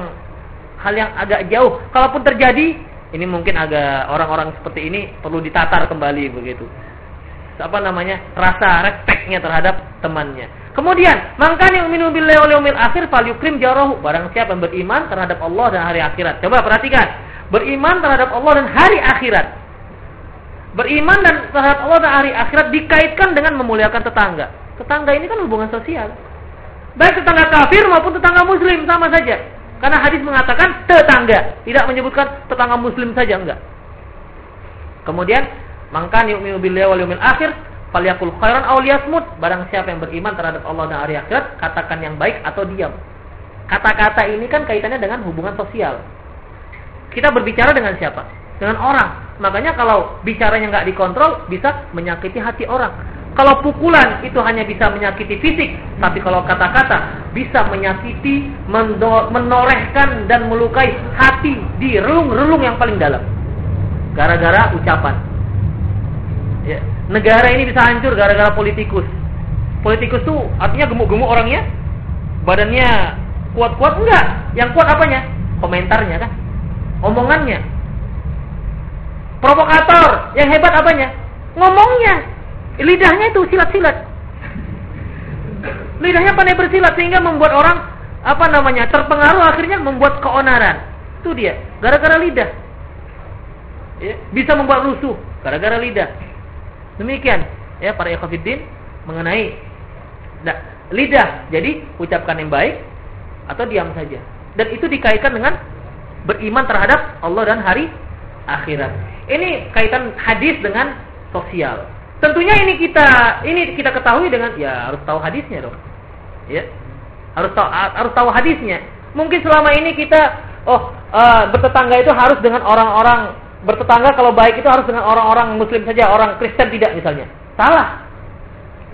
hal yang agak jauh. Kalaupun terjadi, ini mungkin agak orang-orang seperti ini perlu ditatar kembali begitu. Apa namanya? Rasa respeknya terhadap temannya. Kemudian, yang minum billahi wal yawmil akhir falyukrim jarahu. Barang siapa yang beriman terhadap Allah dan hari akhirat. Coba perhatikan. Beriman terhadap Allah dan hari akhirat. Beriman dan terhadap Allah dan hari akhirat dikaitkan dengan memuliakan tetangga. Tetangga ini kan hubungan sosial. Baik tetangga kafir maupun tetangga muslim sama saja. Karena hadis mengatakan tetangga, tidak menyebutkan tetangga muslim saja enggak. Kemudian, mangkan yu'minu billahi wal yawmil akhir falyakul khairan aw liyasmut. Barang siapa yang beriman terhadap Allah dan hari akhirat, katakan yang baik atau diam. Kata-kata ini kan kaitannya dengan hubungan sosial. Kita berbicara dengan siapa? Dengan orang. Makanya kalau bicaranya nggak dikontrol, bisa menyakiti hati orang. Kalau pukulan itu hanya bisa menyakiti fisik, tapi kalau kata-kata bisa menyakiti, menorehkan dan melukai hati di relung-relung yang paling dalam. Gara-gara ucapan. Ya. Negara ini bisa hancur gara-gara politikus. Politikus tuh artinya gemuk-gemuk orangnya, badannya kuat-kuat enggak? Yang kuat apanya? Komentarnya kan, omongannya. Provokator, yang hebat apanya? Ngomongnya, Lidahnya itu silat-silat. Lidahnya pandai bersilat sehingga membuat orang apa namanya terpengaruh akhirnya membuat keonaran. Itu dia, gara-gara lidah. Ya, bisa membuat rusuh gara-gara lidah. Demikian ya para ikhwatiddin mengenai nah, lidah. Jadi ucapkan yang baik atau diam saja. Dan itu dikaitkan dengan beriman terhadap Allah dan hari akhirat. Ini kaitan hadis dengan sosial. Tentunya ini kita ini kita ketahui dengan ya harus tahu hadisnya dong. Ya. Harus tahu harus tahu hadisnya. Mungkin selama ini kita oh uh, bertetangga itu harus dengan orang-orang bertetangga kalau baik itu harus dengan orang-orang muslim saja, orang Kristen tidak misalnya. Salah.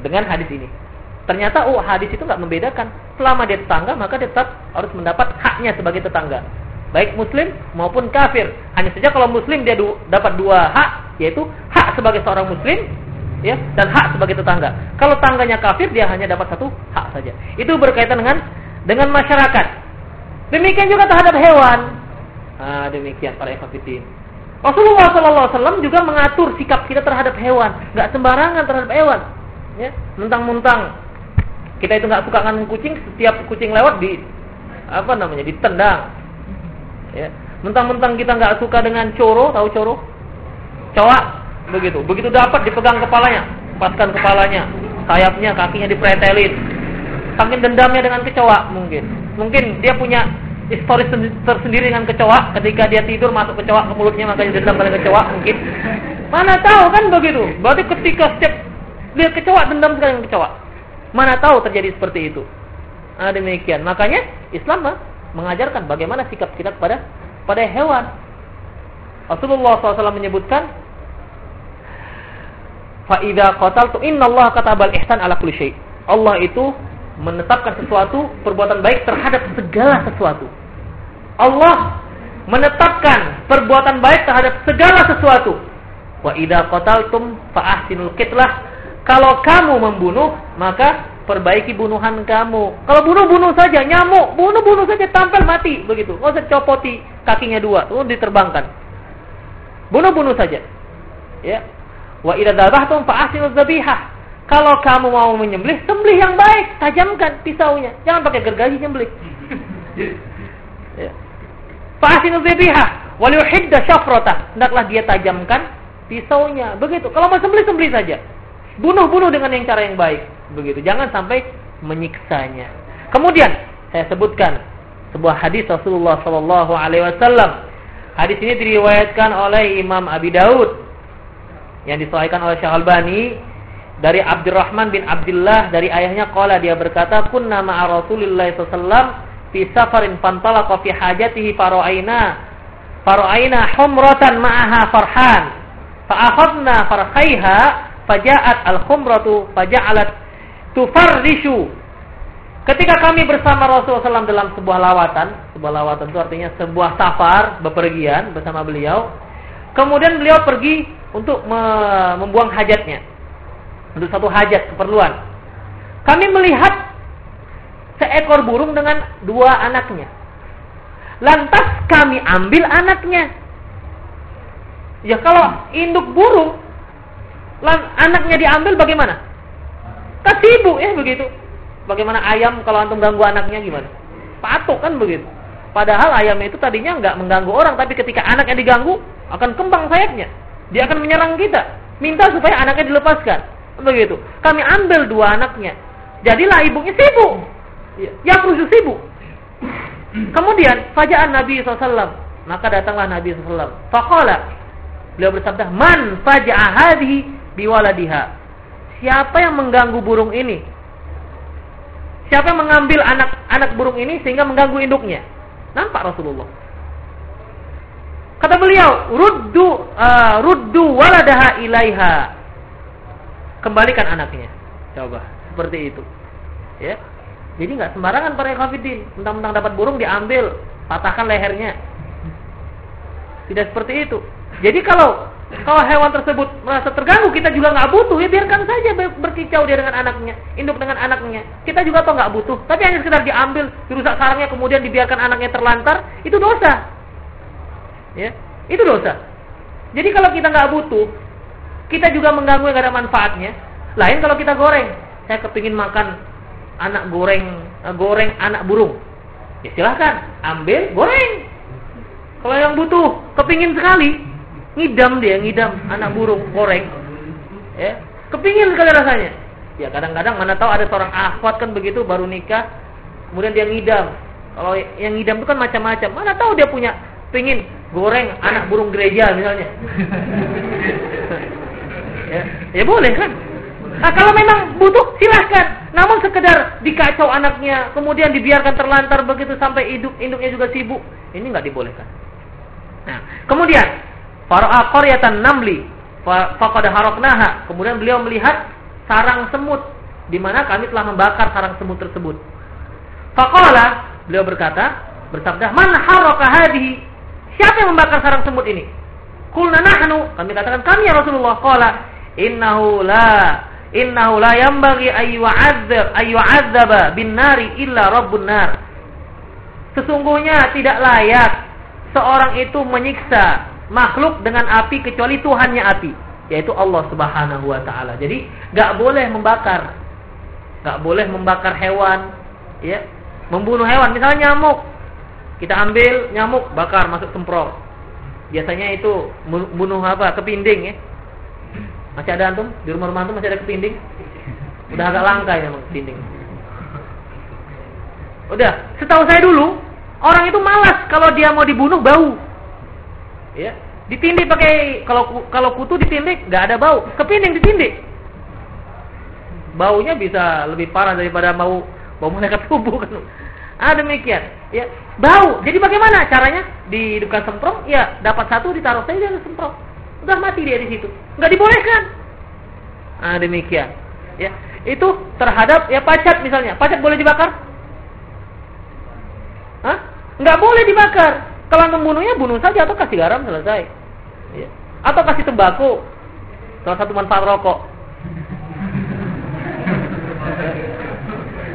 Dengan hadis ini. Ternyata oh hadis itu nggak membedakan. Selama dia tetangga maka dia tetap harus mendapat haknya sebagai tetangga. Baik muslim maupun kafir. Hanya saja kalau muslim dia dapat dua hak yaitu hak sebagai seorang muslim ya dan hak sebagai tetangga. Kalau tangganya kafir dia hanya dapat satu hak saja. Itu berkaitan dengan dengan masyarakat. Demikian juga terhadap hewan. Ah, demikian para ikhwatiddin. Rasulullah SAW juga mengatur sikap kita terhadap hewan, nggak sembarangan terhadap hewan. Ya, mentang-mentang kita itu nggak suka dengan kucing, setiap kucing lewat di apa namanya ditendang. Ya, mentang-mentang kita nggak suka dengan coro, tahu coro? Cowok begitu. Begitu dapat dipegang kepalanya, lepaskan kepalanya, sayapnya, kakinya dipretelin. Saking dendamnya dengan kecoa mungkin. Mungkin dia punya historis tersendiri dengan kecoa. Ketika dia tidur masuk kecoa ke mulutnya makanya dendam dengan kecoa mungkin. Mana tahu kan begitu. Berarti ketika setiap lihat kecoa dendam sekali dengan kecoa. Mana tahu terjadi seperti itu. Nah, demikian. Makanya Islam mengajarkan bagaimana sikap kita kepada pada hewan. Rasulullah SAW menyebutkan Fa idza qataltu innallaha katabal ihsan ala kulli syai. Allah itu menetapkan sesuatu perbuatan baik terhadap segala sesuatu. Allah menetapkan perbuatan baik terhadap segala sesuatu. Wa idza qataltum fa ahsinul qitlah. Kalau kamu membunuh, maka perbaiki bunuhan kamu. Kalau bunuh-bunuh saja, nyamuk, bunuh-bunuh saja tampil mati begitu. Enggak usah copoti kakinya dua, tuh diterbangkan. Bunuh-bunuh saja. Ya. Wa idza dzabhtum fa ahsinuz dzabihah. Kalau kamu mau menyembelih, sembelih yang baik, tajamkan pisaunya. Jangan pakai gergaji nyembelih. ya. Fa'asinu biha wal yuhidda syafrata. Hendaklah dia tajamkan pisaunya. Begitu. Kalau mau sembelih, sembelih saja. Bunuh-bunuh dengan yang cara yang baik. Begitu. Jangan sampai menyiksanya. Kemudian saya sebutkan sebuah hadis Rasulullah sallallahu alaihi wasallam. Hadis ini diriwayatkan oleh Imam Abi Daud yang disahihkan oleh Syekh Albani dari Abdurrahman bin Abdullah dari ayahnya qala dia berkata kunna ma'a Rasulillah sallallahu fi safarin fantalaqa fi hajatihi fara'aina fara'aina humratan ma'aha farhan fa akhadna farkhaiha faja'at al-khumratu faja'alat tufarrishu. Ketika kami bersama Rasulullah SAW dalam sebuah lawatan sebuah lawatan itu artinya sebuah safar bepergian bersama beliau kemudian beliau pergi untuk membuang hajatnya untuk satu hajat keperluan. Kami melihat seekor burung dengan dua anaknya. Lantas kami ambil anaknya. Ya kalau induk burung anaknya diambil bagaimana? Kasibu ya begitu. Bagaimana ayam kalau antum ganggu anaknya gimana? Patok kan begitu. Padahal ayam itu tadinya nggak mengganggu orang, tapi ketika anaknya diganggu akan kembang sayapnya. Dia akan menyerang kita. Minta supaya anaknya dilepaskan. Begitu. Kami ambil dua anaknya. Jadilah ibunya sibuk. Ya, yang khusus sibuk. Kemudian fajaan Nabi SAW. Maka datanglah Nabi SAW. Faqala. Beliau bersabda, Man faja'a hadhi biwaladiha. Siapa yang mengganggu burung ini? Siapa yang mengambil anak-anak burung ini sehingga mengganggu induknya? Nampak Rasulullah. Kata beliau, ruddu uh, ruddu waladaha ilaiha kembalikan anaknya. Coba seperti itu. Ya. Jadi nggak sembarangan para kafidin, mentang-mentang dapat burung diambil, patahkan lehernya. Tidak seperti itu. Jadi kalau kalau hewan tersebut merasa terganggu, kita juga nggak butuh, ya biarkan saja berkicau dia dengan anaknya, induk dengan anaknya. Kita juga apa nggak butuh, tapi hanya sekedar diambil, dirusak sarangnya, kemudian dibiarkan anaknya terlantar, itu dosa. Ya, itu dosa. Jadi kalau kita nggak butuh, kita juga mengganggu yang ada manfaatnya. Lain kalau kita goreng. Saya kepingin makan anak goreng uh, goreng anak burung. Ya silahkan, ambil, goreng. Kalau yang butuh, kepingin sekali, ngidam dia, ngidam anak burung, goreng. Ya, kepingin sekali rasanya. Ya kadang-kadang mana tahu ada seorang akhwat kan begitu baru nikah, kemudian dia ngidam. Kalau yang ngidam itu kan macam-macam. Mana tahu dia punya pingin goreng anak burung gereja misalnya. Ya, ya boleh kan? Nah, kalau memang butuh silahkan. Namun sekedar dikacau anaknya, kemudian dibiarkan terlantar begitu sampai induk induknya juga sibuk, ini nggak dibolehkan. Nah, kemudian para qaryatan namli faqad haraknaha. Kemudian beliau melihat sarang semut di mana kami telah membakar sarang semut tersebut. Faqala, beliau berkata, bersabda, "Man haraka hadhihi?" Siapa yang membakar sarang semut ini? Kulna nahnu, kami katakan kami ya Rasulullah. Qala, innahu la innahu la yanbaghi ayyu'adzab ayyu'adzaba bin nari illa rabbun nar sesungguhnya tidak layak seorang itu menyiksa makhluk dengan api kecuali Tuhannya api yaitu Allah Subhanahu wa taala. Jadi nggak boleh membakar. Nggak boleh membakar hewan ya. Membunuh hewan. Misalnya nyamuk. Kita ambil nyamuk bakar masuk semprot. Biasanya itu bunuh apa? Kepinding ya. Masih ada antum? Di rumah-rumah antum masih ada kepinding? Udah agak langka ya kepinding. Udah, setahu saya dulu, orang itu malas kalau dia mau dibunuh bau. Ya, ditindik pakai kalau kalau kutu ditindik nggak ada bau, kepinding ditindik. Baunya bisa lebih parah daripada bau bau malaikat tubuh kan. Ah demikian. Ya, bau. Jadi bagaimana caranya? Dihidupkan semprong, ya dapat satu ditaruh saja di semprong. Udah mati dia di situ. Nggak dibolehkan. Ah demikian. Ya. itu terhadap ya pacat misalnya. Pacat boleh dibakar? Hah? Nggak boleh dibakar. Kalau membunuhnya bunuh saja atau kasih garam selesai. Ya. Atau kasih tembakau. Salah satu manfaat rokok.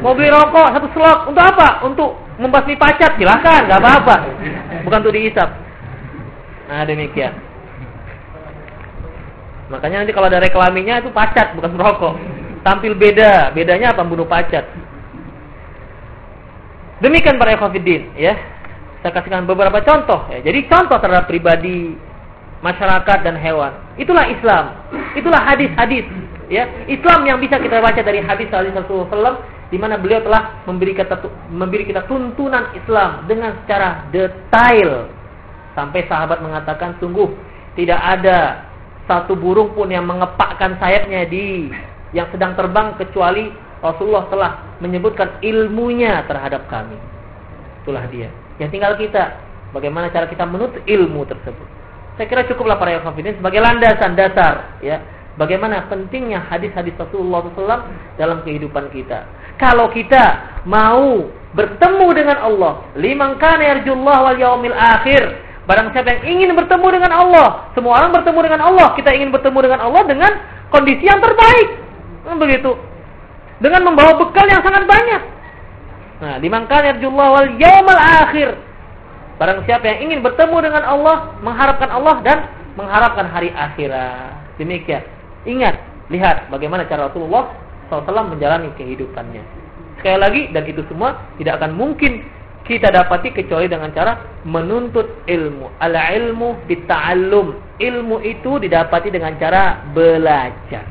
Mau beli rokok satu slok untuk apa? Untuk membasmi pacat silahkan, nggak apa-apa. Bukan untuk diisap. Nah demikian. Makanya nanti kalau ada reklaminya itu pacat bukan rokok. Tampil beda, bedanya apa? Bunuh pacat. Demikian para ekofidin, ya. Saya kasihkan beberapa contoh. Ya. Jadi contoh terhadap pribadi, masyarakat dan hewan. Itulah Islam. Itulah hadis-hadis. Ya, Islam yang bisa kita baca dari hadis Rasulullah di mana beliau telah memberi kita memberi kita tuntunan Islam dengan secara detail sampai sahabat mengatakan sungguh tidak ada satu burung pun yang mengepakkan sayapnya di yang sedang terbang kecuali Rasulullah telah menyebutkan ilmunya terhadap kami. Itulah dia. Yang tinggal kita bagaimana cara kita menuntut ilmu tersebut. Saya kira cukuplah para yang sebagai landasan dasar ya Bagaimana pentingnya hadis-hadis Rasulullah SAW dalam kehidupan kita. Kalau kita mau bertemu dengan Allah, liman kana yarjullah wal yaumil akhir. Barang siapa yang ingin bertemu dengan Allah, semua orang bertemu dengan Allah, kita ingin bertemu dengan Allah dengan kondisi yang terbaik. Begitu. Dengan membawa bekal yang sangat banyak. Nah, liman kana yarjullah wal yaumil akhir. Barang siapa yang ingin bertemu dengan Allah, mengharapkan Allah dan mengharapkan hari akhirat. Demikian. Ingat, lihat bagaimana cara Rasulullah SAW menjalani kehidupannya. Sekali lagi, dan itu semua tidak akan mungkin kita dapati kecuali dengan cara menuntut ilmu. Ala ilmu bita'allum. Ilmu itu didapati dengan cara belajar.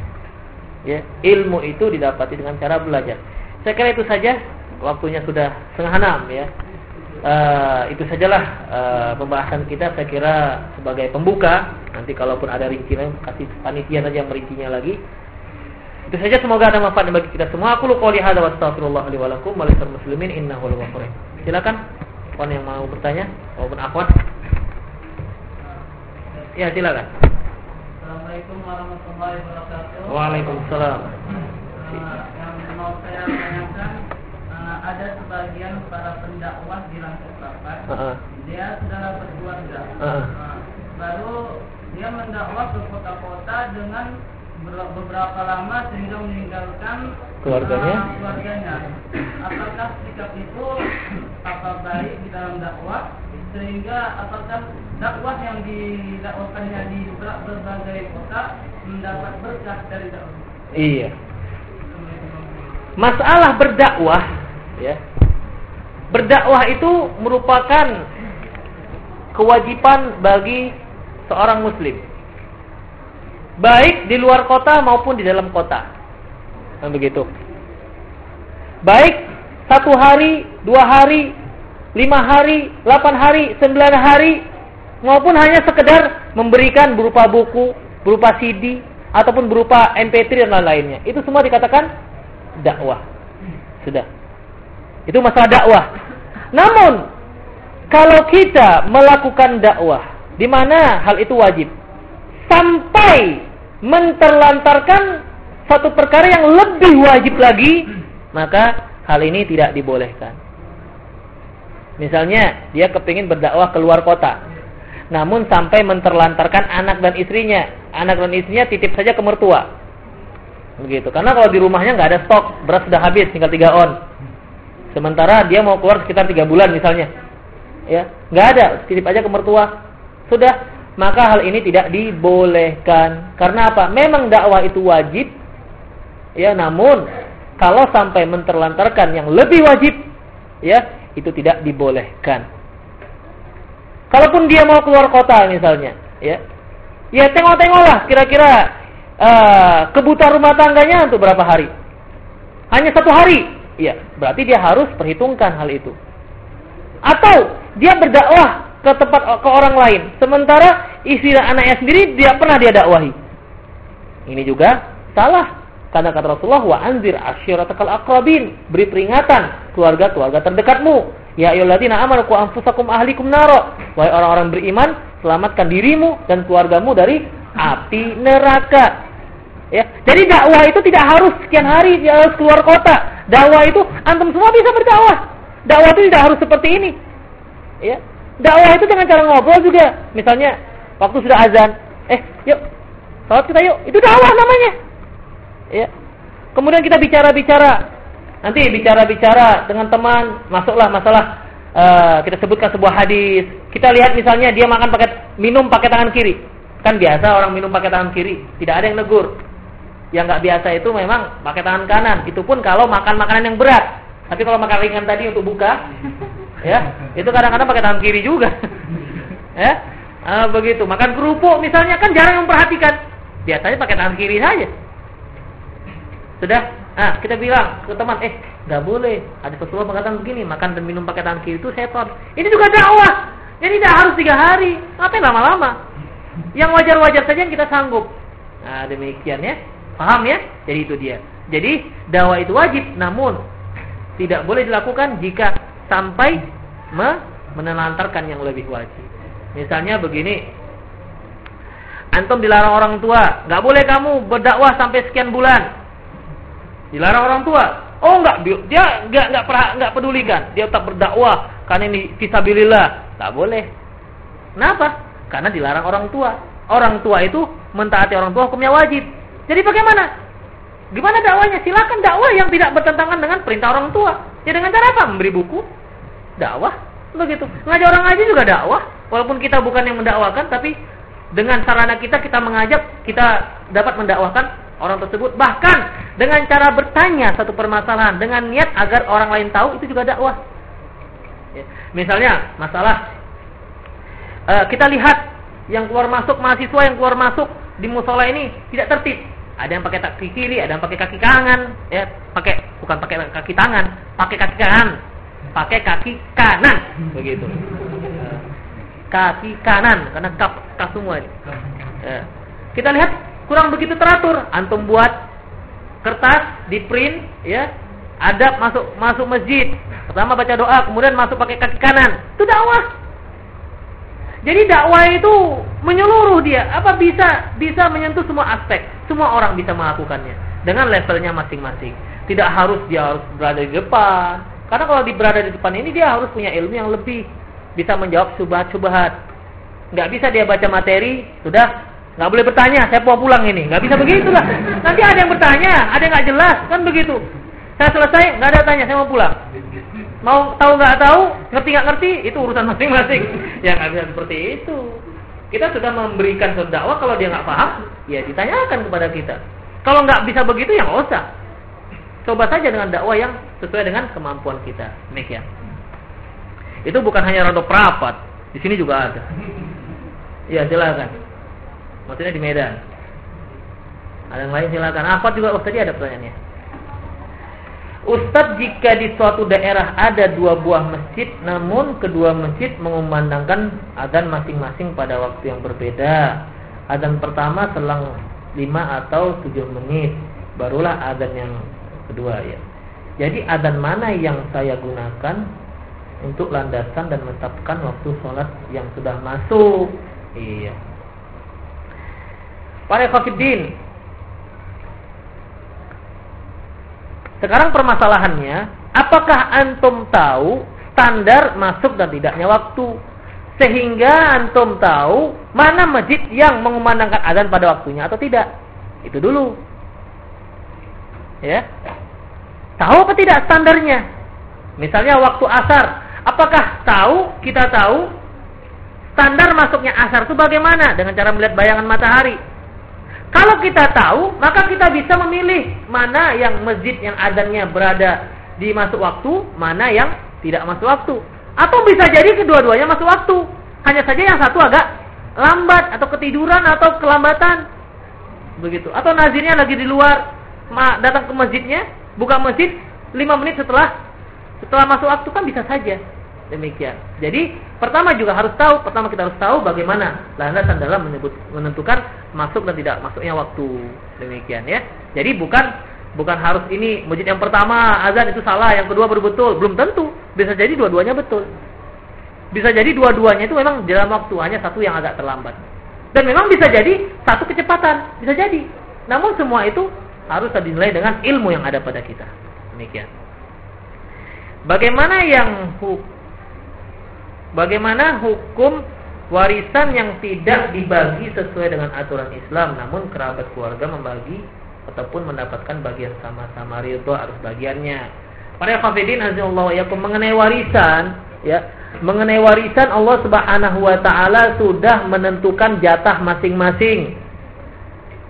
Ya, ilmu itu didapati dengan cara belajar. Saya kira itu saja. Waktunya sudah setengah enam ya uh, itu sajalah uh, pembahasan kita saya kira sebagai pembuka. Nanti kalaupun ada rincian kasih panitia saja yang merincinya lagi. Itu saja semoga ada manfaat bagi kita semua. Aku lu qouli hadza wa astaghfirullah li wa lakum wa muslimin innahu ghafurur Silakan kawan yang mau bertanya maupun akhwat. Ya, silakan. Assalamualaikum warahmatullahi wabarakatuh. Waalaikumsalam. Uh, yang mau saya tanyakan ada sebagian para pendakwah di Langkah Selatan, uh -uh. dia sudah berkeluarga. Uh -uh. Nah, baru dia mendakwah ke kota-kota dengan beberapa lama sehingga meninggalkan keluarganya. Uh, keluarganya. Apakah sikap itu apa baik di dalam dakwah sehingga apakah dakwah yang didakwakannya di berbagai kota mendapat berkah dari dakwah? Iya. Masalah berdakwah ya. Berdakwah itu merupakan kewajiban bagi seorang muslim. Baik di luar kota maupun di dalam kota. Kan begitu. Baik satu hari, dua hari, lima hari, delapan hari, sembilan hari, maupun hanya sekedar memberikan berupa buku, berupa CD, ataupun berupa MP3 dan lain-lainnya. Itu semua dikatakan dakwah. Sudah. Itu masalah dakwah. Namun kalau kita melakukan dakwah di mana hal itu wajib sampai menterlantarkan satu perkara yang lebih wajib lagi, maka hal ini tidak dibolehkan. Misalnya dia kepingin berdakwah keluar kota, namun sampai menterlantarkan anak dan istrinya, anak dan istrinya titip saja ke mertua, begitu. Karena kalau di rumahnya nggak ada stok beras sudah habis, tinggal tiga on. Sementara dia mau keluar sekitar tiga bulan misalnya. Ya, nggak ada, titip aja ke mertua. Sudah, maka hal ini tidak dibolehkan. Karena apa? Memang dakwah itu wajib. Ya, namun kalau sampai menterlantarkan yang lebih wajib, ya, itu tidak dibolehkan. Kalaupun dia mau keluar kota misalnya, ya. Ya tengok-tengoklah kira-kira uh, kebutuhan rumah tangganya untuk berapa hari. Hanya satu hari, Iya, berarti dia harus perhitungkan hal itu. Atau dia berdakwah ke tempat ke orang lain, sementara istri dan anaknya sendiri dia pernah dia dakwahi. Ini juga salah. Karena kata Rasulullah wa anzir asyiratakal aqrabin, beri peringatan keluarga-keluarga terdekatmu. Ya ayyuhalladzina amanu qu anfusakum ahlikum naro. Wahai orang-orang beriman, selamatkan dirimu dan keluargamu dari api neraka. Ya, jadi dakwah itu tidak harus sekian hari, dia harus keluar kota. Dakwah itu antum semua bisa berdakwah. Dakwah itu tidak harus seperti ini. Ya. Dakwah itu dengan cara ngobrol juga. Misalnya waktu sudah azan, eh, yuk salat kita yuk. Itu dakwah namanya. Ya. Kemudian kita bicara-bicara. Nanti bicara-bicara dengan teman, masuklah masalah uh, kita sebutkan sebuah hadis. Kita lihat misalnya dia makan pakai minum pakai tangan kiri. Kan biasa orang minum pakai tangan kiri, tidak ada yang negur. Yang nggak biasa itu memang pakai tangan kanan. Itu pun kalau makan makanan yang berat. Tapi kalau makan ringan tadi untuk buka, ya itu kadang-kadang pakai tangan kiri juga. ya, uh, begitu. Makan kerupuk misalnya kan jarang memperhatikan. Biasanya pakai tangan kiri saja. Sudah? Ah, kita bilang ke teman, eh, nggak boleh. Ada Rasulullah mengatakan begini, makan dan minum pakai tangan kiri itu setan. Ini juga dakwah. Jadi tidak harus tiga hari. Ngapain lama-lama? Yang wajar-wajar saja yang kita sanggup. Nah, demikian ya. Paham ya? Jadi itu dia. Jadi dakwah itu wajib, namun tidak boleh dilakukan jika sampai menelantarkan yang lebih wajib. Misalnya begini, antum dilarang orang tua, nggak boleh kamu berdakwah sampai sekian bulan. Dilarang orang tua. Oh enggak, dia enggak pernah enggak pedulikan. Dia tetap berdakwah karena ini fisabilillah. Tak boleh. Kenapa? Karena dilarang orang tua. Orang tua itu mentaati orang tua hukumnya wajib. Jadi bagaimana? Gimana dakwanya? Silakan dakwah yang tidak bertentangan dengan perintah orang tua. Ya dengan cara apa? Memberi buku, dakwah, begitu. Ngajar orang ngaji juga dakwah. Walaupun kita bukan yang mendakwakan, tapi dengan sarana kita kita mengajak, kita dapat mendakwakan orang tersebut bahkan dengan cara bertanya satu permasalahan dengan niat agar orang lain tahu itu juga dakwah. Ya. Misalnya masalah uh, kita lihat yang keluar masuk mahasiswa yang keluar masuk di musola ini tidak tertib. Ada yang pakai kaki kiri, ada yang pakai kaki kanan, ya pakai bukan pakai kaki tangan, pakai kaki kanan, pakai kaki kanan, begitu. Kaki kanan karena kap, kap semua ini. Ya. Kita lihat kurang begitu teratur. Antum buat kertas, di print, ya, adab masuk masuk masjid. Pertama baca doa, kemudian masuk pakai kaki kanan. Itu dakwah. Jadi dakwah itu menyeluruh dia. Apa bisa bisa menyentuh semua aspek. Semua orang bisa melakukannya dengan levelnya masing-masing. Tidak harus dia harus berada di depan. Karena kalau di berada di depan ini dia harus punya ilmu yang lebih bisa menjawab subhat-subhat. Nggak bisa dia baca materi, sudah Nggak boleh bertanya, saya mau pulang ini. Nggak bisa begitu lah. Nanti ada yang bertanya, ada yang nggak jelas, kan begitu. Saya selesai, nggak ada tanya, saya mau pulang. Mau tahu nggak tahu, ngerti nggak ngerti, itu urusan masing-masing. Ya nggak bisa seperti itu. Kita sudah memberikan dakwah, kalau dia nggak paham, ya ditanyakan kepada kita. Kalau nggak bisa begitu, ya nggak usah. Coba saja dengan dakwah yang sesuai dengan kemampuan kita. Demikian. Itu bukan hanya rondo perapat, di sini juga ada. Ya silakan. Maksudnya di Medan. Ada yang lain silakan. Apa juga oh tadi ada pertanyaannya. Ustadz jika di suatu daerah ada dua buah masjid namun kedua masjid mengumandangkan adzan masing-masing pada waktu yang berbeda. Adzan pertama selang lima atau tujuh menit, barulah adzan yang kedua ya. Jadi adzan mana yang saya gunakan untuk landasan dan menetapkan waktu sholat yang sudah masuk? Iya. Para Khofiddin Sekarang permasalahannya Apakah antum tahu Standar masuk dan tidaknya waktu? Sehingga antum tahu Mana masjid yang mengumandangkan azan pada waktunya atau tidak? Itu dulu. Ya. Tahu apa tidak standarnya? Misalnya waktu asar. Apakah tahu, kita tahu Standar masuknya asar itu bagaimana Dengan cara melihat bayangan matahari kalau kita tahu, maka kita bisa memilih mana yang masjid yang adanya berada di masuk waktu, mana yang tidak masuk waktu. Atau bisa jadi kedua-duanya masuk waktu. Hanya saja yang satu agak lambat atau ketiduran atau kelambatan. Begitu. Atau nazirnya lagi di luar, datang ke masjidnya, buka masjid 5 menit setelah setelah masuk waktu kan bisa saja. Demikian. Jadi pertama juga harus tahu, pertama kita harus tahu bagaimana landasan dalam menyebut menentukan masuk dan tidak masuknya waktu. Demikian ya. Jadi bukan bukan harus ini masjid yang pertama azan itu salah, yang kedua baru betul. Belum tentu. Bisa jadi dua-duanya betul. Bisa jadi dua-duanya itu memang dalam waktu hanya satu yang agak terlambat. Dan memang bisa jadi satu kecepatan, bisa jadi. Namun semua itu harus dinilai dengan ilmu yang ada pada kita. Demikian. Bagaimana yang hu Bagaimana hukum warisan yang tidak dibagi sesuai dengan aturan Islam namun kerabat keluarga membagi ataupun mendapatkan bagian sama-sama ridho harus bagiannya. Para khafidin azallahu yakum mengenai warisan ya mengenai warisan Allah Subhanahu wa taala sudah menentukan jatah masing-masing.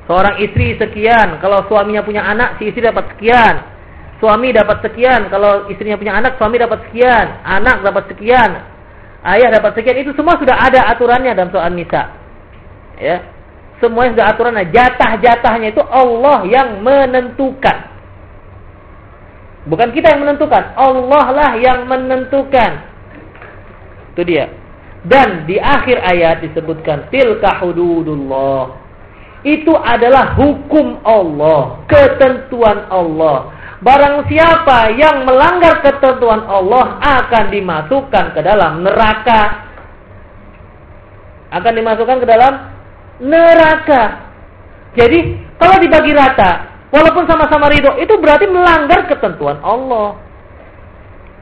Seorang istri sekian, kalau suaminya punya anak, si istri dapat sekian. Suami dapat sekian, kalau istrinya punya anak, suami dapat sekian, anak dapat sekian, ayah dapat sekian. Itu semua sudah ada aturannya dalam soal nisa. Ya. Semuanya sudah aturannya. Jatah-jatahnya itu Allah yang menentukan. Bukan kita yang menentukan, Allah lah yang menentukan. Itu dia. Dan di akhir ayat disebutkan tilka hududullah. Itu adalah hukum Allah, ketentuan Allah. Barang siapa yang melanggar ketentuan Allah akan dimasukkan ke dalam neraka. Akan dimasukkan ke dalam neraka. Jadi, kalau dibagi rata, walaupun sama-sama ridho, itu berarti melanggar ketentuan Allah.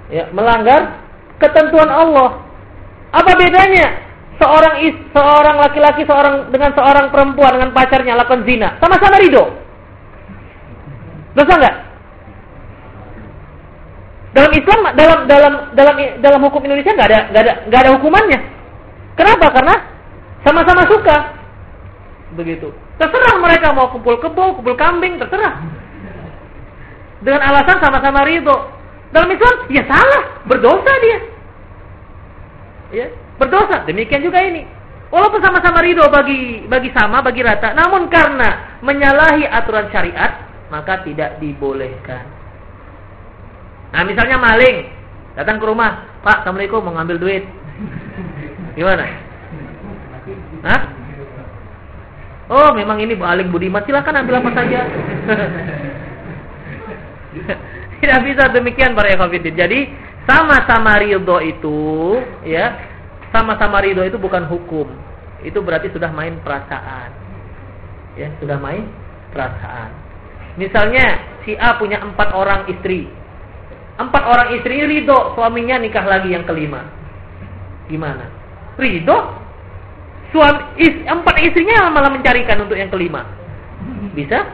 Ya, melanggar ketentuan Allah. Apa bedanya seorang is, seorang laki-laki seorang dengan seorang perempuan dengan pacarnya lakukan zina? Sama-sama ridho. Dosa enggak? Dalam Islam dalam dalam dalam dalam hukum Indonesia nggak ada nggak ada nggak ada hukumannya. Kenapa? Karena sama-sama suka. Begitu. Terserah mereka mau kumpul kebo, kumpul kambing, terserah. Dengan alasan sama-sama ridho. Dalam Islam, ya salah, berdosa dia ya, berdosa. Demikian juga ini. Walaupun sama-sama ridho bagi bagi sama, bagi rata, namun karena menyalahi aturan syariat, maka tidak dibolehkan. Nah, misalnya maling datang ke rumah, Pak, Assalamualaikum, mau ngambil duit. Gimana? Hah? Oh, memang ini maling budiman, silakan ambil apa saja. Tidak bisa demikian para ikhwatiddin. Jadi, sama-sama ridho itu ya sama-sama ridho itu bukan hukum itu berarti sudah main perasaan ya sudah main perasaan misalnya si A punya empat orang istri empat orang istri ridho suaminya nikah lagi yang kelima gimana ridho suami is, empat istrinya malah mencarikan untuk yang kelima bisa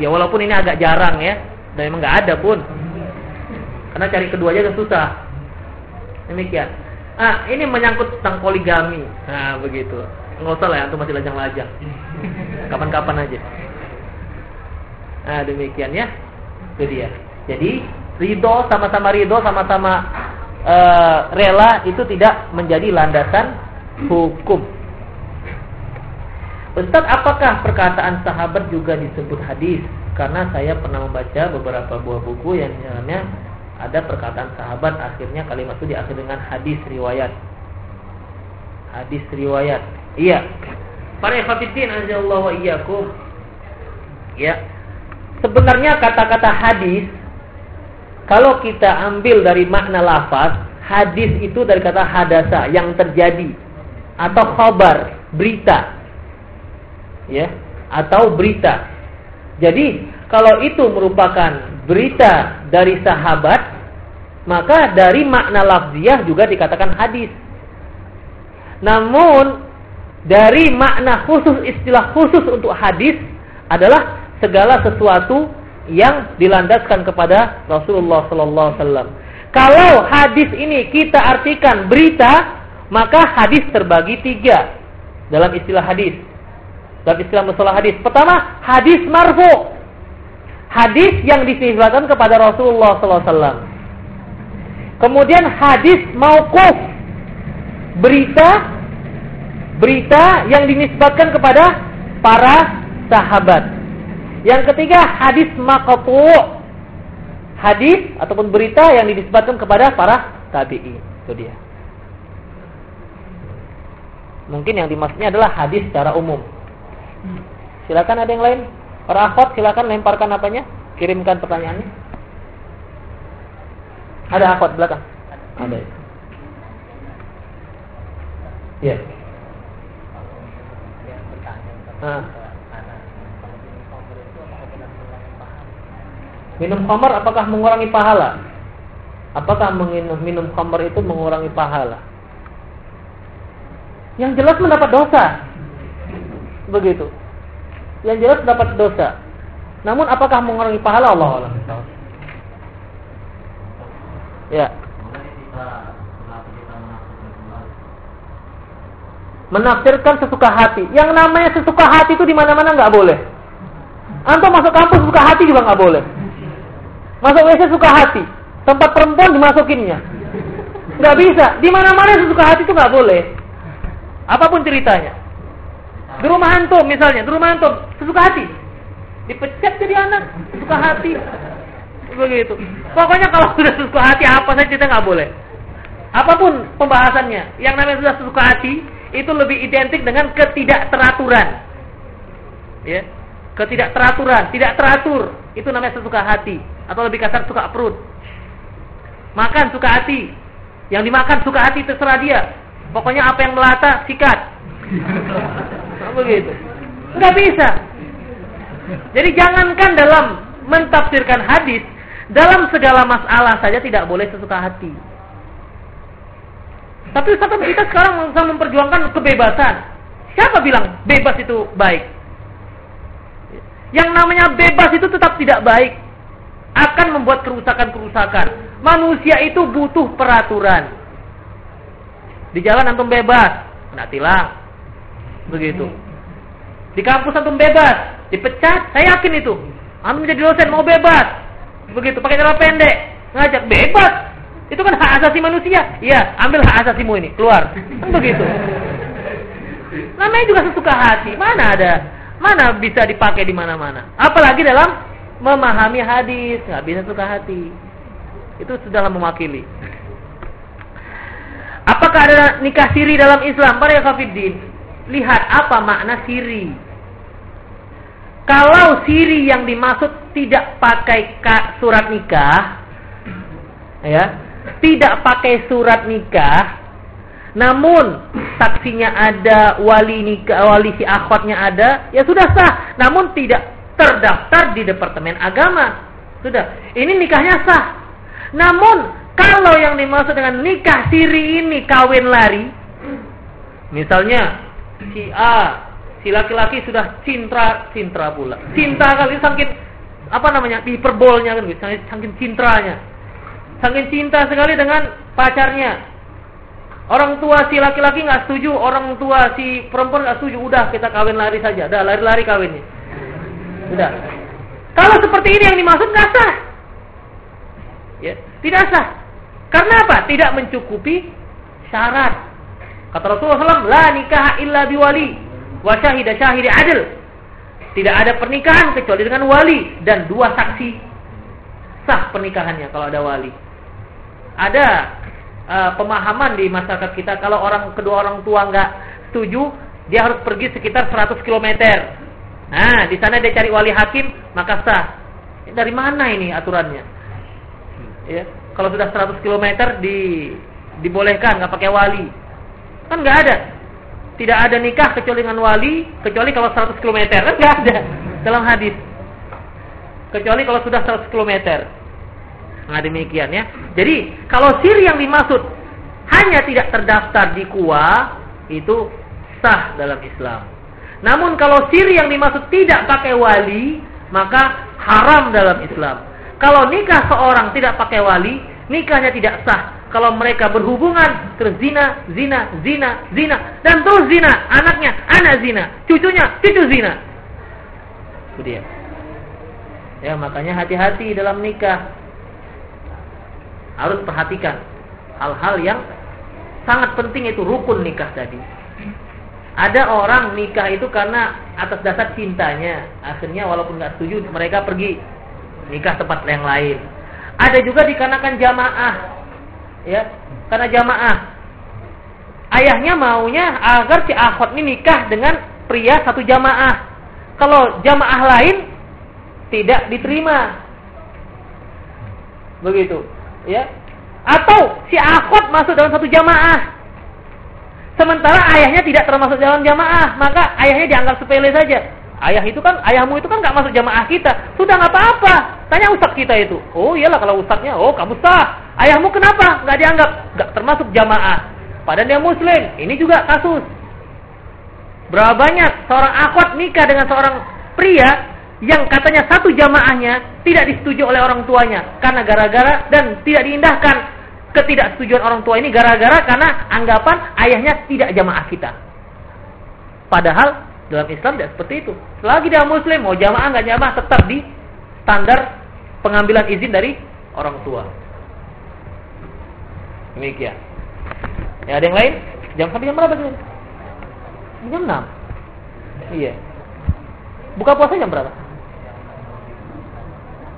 ya walaupun ini agak jarang ya dan memang nggak ada pun karena cari kedua aja susah. Demikian. Ah, ini menyangkut tentang poligami. Nah, begitu. Nggak usah lah, antum masih lajang-lajang. Kapan-kapan aja. Nah, demikian ya. Itu dia. Jadi, ridho sama-sama ridho sama-sama uh, rela itu tidak menjadi landasan hukum. Ustaz, apakah perkataan sahabat juga disebut hadis? Karena saya pernah membaca beberapa buah buku yang namanya ada perkataan sahabat akhirnya kalimat itu diakhiri dengan hadis riwayat. Hadis riwayat. Iya. Para ikhwatiddin azallahu wa iyyakum. Ya. Sebenarnya kata-kata hadis kalau kita ambil dari makna lafaz, hadis itu dari kata hadasa yang terjadi atau khabar, berita. Ya, atau berita. Jadi, kalau itu merupakan berita dari sahabat, maka dari makna lafziah juga dikatakan hadis. Namun dari makna khusus istilah khusus untuk hadis adalah segala sesuatu yang dilandaskan kepada Rasulullah sallallahu alaihi wasallam. Kalau hadis ini kita artikan berita, maka hadis terbagi tiga dalam istilah hadis. Dalam istilah masalah hadis. Pertama, hadis marfu hadis yang disifatkan kepada Rasulullah SAW. Kemudian hadis mauquf berita berita yang dinisbatkan kepada para sahabat. Yang ketiga hadis maqtu' hadis ataupun berita yang dinisbatkan kepada para tabi'i. Itu dia. Mungkin yang dimaksudnya adalah hadis secara umum. Silakan ada yang lain? Para akhwat silakan lemparkan apanya? Kirimkan pertanyaannya. Ada akhwat belakang? Ada. Ya. Ah. Minum khamar apakah mengurangi pahala? Apakah minum, khamar itu mengurangi pahala? Yang jelas mendapat dosa. Begitu. Yang jelas mendapat dosa. Namun apakah mengurangi pahala Allah Allah? Ya. Menafsirkan sesuka hati. Yang namanya sesuka hati itu di mana-mana nggak boleh. Antum masuk kampus suka hati juga nggak boleh. Masuk WC suka hati. Tempat perempuan dimasukinnya. Nggak bisa. Di mana-mana sesuka hati itu nggak boleh. Apa pun ceritanya. Di rumah antum misalnya, di rumah antum sesuka hati. Dipecat jadi anak, sesuka hati. Begitu. Pokoknya kalau sudah sesuka hati apa saja kita nggak boleh. Apa pun pembahasannya, yang namanya sudah sesuka hati itu lebih identik dengan ketidakteraturan. Ya. Ketidakteraturan, tidak teratur, itu namanya sesuka hati atau lebih kasar suka perut. Makan suka hati. Yang dimakan suka hati terserah dia. Pokoknya apa yang melata sikat. Begitu. Enggak bisa. Jadi jangankan dalam mentafsirkan hadis, dalam segala masalah saja tidak boleh sesuka hati. Tapi Ustaz kita sekarang sedang memperjuangkan kebebasan. Siapa bilang bebas itu baik? Yang namanya bebas itu tetap tidak baik. Akan membuat kerusakan-kerusakan. Manusia itu butuh peraturan. Di jalan antum bebas, kena tilang. Begitu. Di kampus antum bebas, dipecat, saya yakin itu. Antum menjadi dosen mau bebas. Begitu, pakai celana pendek, ngajak bebas. Itu kan hak asasi manusia. Iya, ambil hak asasimu ini, keluar. Kan begitu. Namanya juga sesuka hati. Mana ada? Mana bisa dipakai di mana-mana? Apalagi dalam memahami hadis, nggak bisa suka hati. Itu sudah mewakili. Apakah ada nikah siri dalam Islam? Para kafirin, lihat apa makna siri. Kalau siri yang dimaksud tidak pakai surat nikah, ya, tidak pakai surat nikah, namun saksinya ada, wali nikah, wali si akhwatnya ada, ya sudah sah. Namun tidak terdaftar di departemen agama. Sudah, ini nikahnya sah. Namun kalau yang dimaksud dengan nikah siri ini kawin lari, misalnya si A, si laki-laki sudah cinta, cinta pula. Cinta kali saking apa namanya? hiperbolnya kan gitu, saking cintanya. Saking cinta sekali dengan pacarnya. Orang tua si laki-laki nggak setuju, orang tua si perempuan nggak setuju, udah kita kawin lari saja, udah lari-lari kawinnya. Udah. Kalau seperti ini yang dimaksud nggak sah. Ya, tidak sah. Karena apa? Tidak mencukupi syarat. Kata Rasulullah SAW, La nikah illa biwali wa syahida syahidi adil. Tidak ada pernikahan kecuali dengan wali dan dua saksi sah pernikahannya kalau ada wali. Ada uh, pemahaman di masyarakat kita kalau orang kedua orang tua nggak setuju, dia harus pergi sekitar 100 km. Nah, di sana dia cari wali hakim, maka sah. Dari mana ini aturannya? Ya. Kalau sudah 100 km di dibolehkan nggak pakai wali. Kan nggak ada. Tidak ada nikah kecuali dengan wali, kecuali kalau 100 km kan nggak ada dalam hadis. Kecuali kalau sudah 100 km. Nah demikian ya. Jadi kalau sir yang dimaksud hanya tidak terdaftar di KUA itu sah dalam Islam. Namun kalau sir yang dimaksud tidak pakai wali maka haram dalam Islam. Kalau nikah seorang tidak pakai wali, nikahnya tidak sah. Kalau mereka berhubungan terus zina, zina, zina, zina dan terus zina, anaknya anak zina, cucunya cucu zina. Itu dia. Ya, makanya hati-hati dalam nikah. Harus perhatikan hal-hal yang sangat penting itu rukun nikah tadi. Ada orang nikah itu karena atas dasar cintanya, akhirnya walaupun nggak setuju mereka pergi nikah tempat yang lain. Ada juga dikarenakan jamaah. Ya, karena jamaah. Ayahnya maunya agar si akhwat ini nikah dengan pria satu jamaah. Kalau jamaah lain tidak diterima. Begitu, ya. Atau si akhwat masuk dalam satu jamaah. Sementara ayahnya tidak termasuk dalam jamaah, maka ayahnya dianggap sepele saja. Ayah itu kan, ayahmu itu kan nggak masuk jamaah kita, sudah nggak apa-apa. Tanya ustaz kita itu. Oh iyalah kalau ustaznya, oh kamu sah. Ayahmu kenapa? Nggak dianggap, nggak termasuk jamaah. Padahal dia muslim. Ini juga kasus. Berapa banyak seorang akhwat nikah dengan seorang pria yang katanya satu jamaahnya tidak disetujui oleh orang tuanya karena gara-gara dan tidak diindahkan ketidaksetujuan orang tua ini gara-gara karena anggapan ayahnya tidak jamaah kita. Padahal dalam Islam tidak seperti itu. Selagi dia muslim mau jamaah nggak jamaah tetap di standar pengambilan izin dari orang tua. Demikian. Ya ada yang lain? Jam sampai jam berapa? Jam 6. Iya. Buka puasa jam berapa?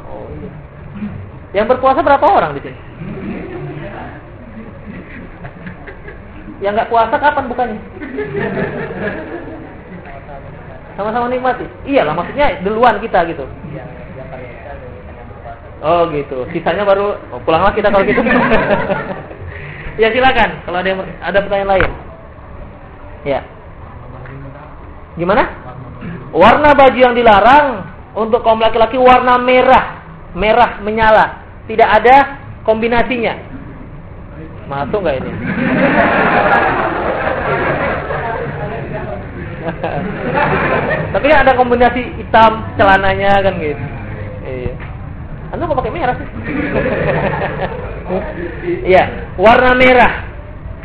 Oh iya. Yang berpuasa berapa orang di sini? Yang nggak puasa kapan bukanya? Sama-sama nikmati. Iyalah maksudnya duluan kita gitu. Oh gitu. Sisanya baru oh, pulanglah kita kalau gitu. ya silakan kalau ada yang, ada pertanyaan lain. Ya. Gimana? Warna baju yang dilarang untuk kaum laki-laki warna merah, merah menyala. Tidak ada kombinasinya. Masuk nggak ini? Tapi ada kombinasi hitam celananya kan gitu. Iya. Anda kok pakai merah sih? Iya, warna merah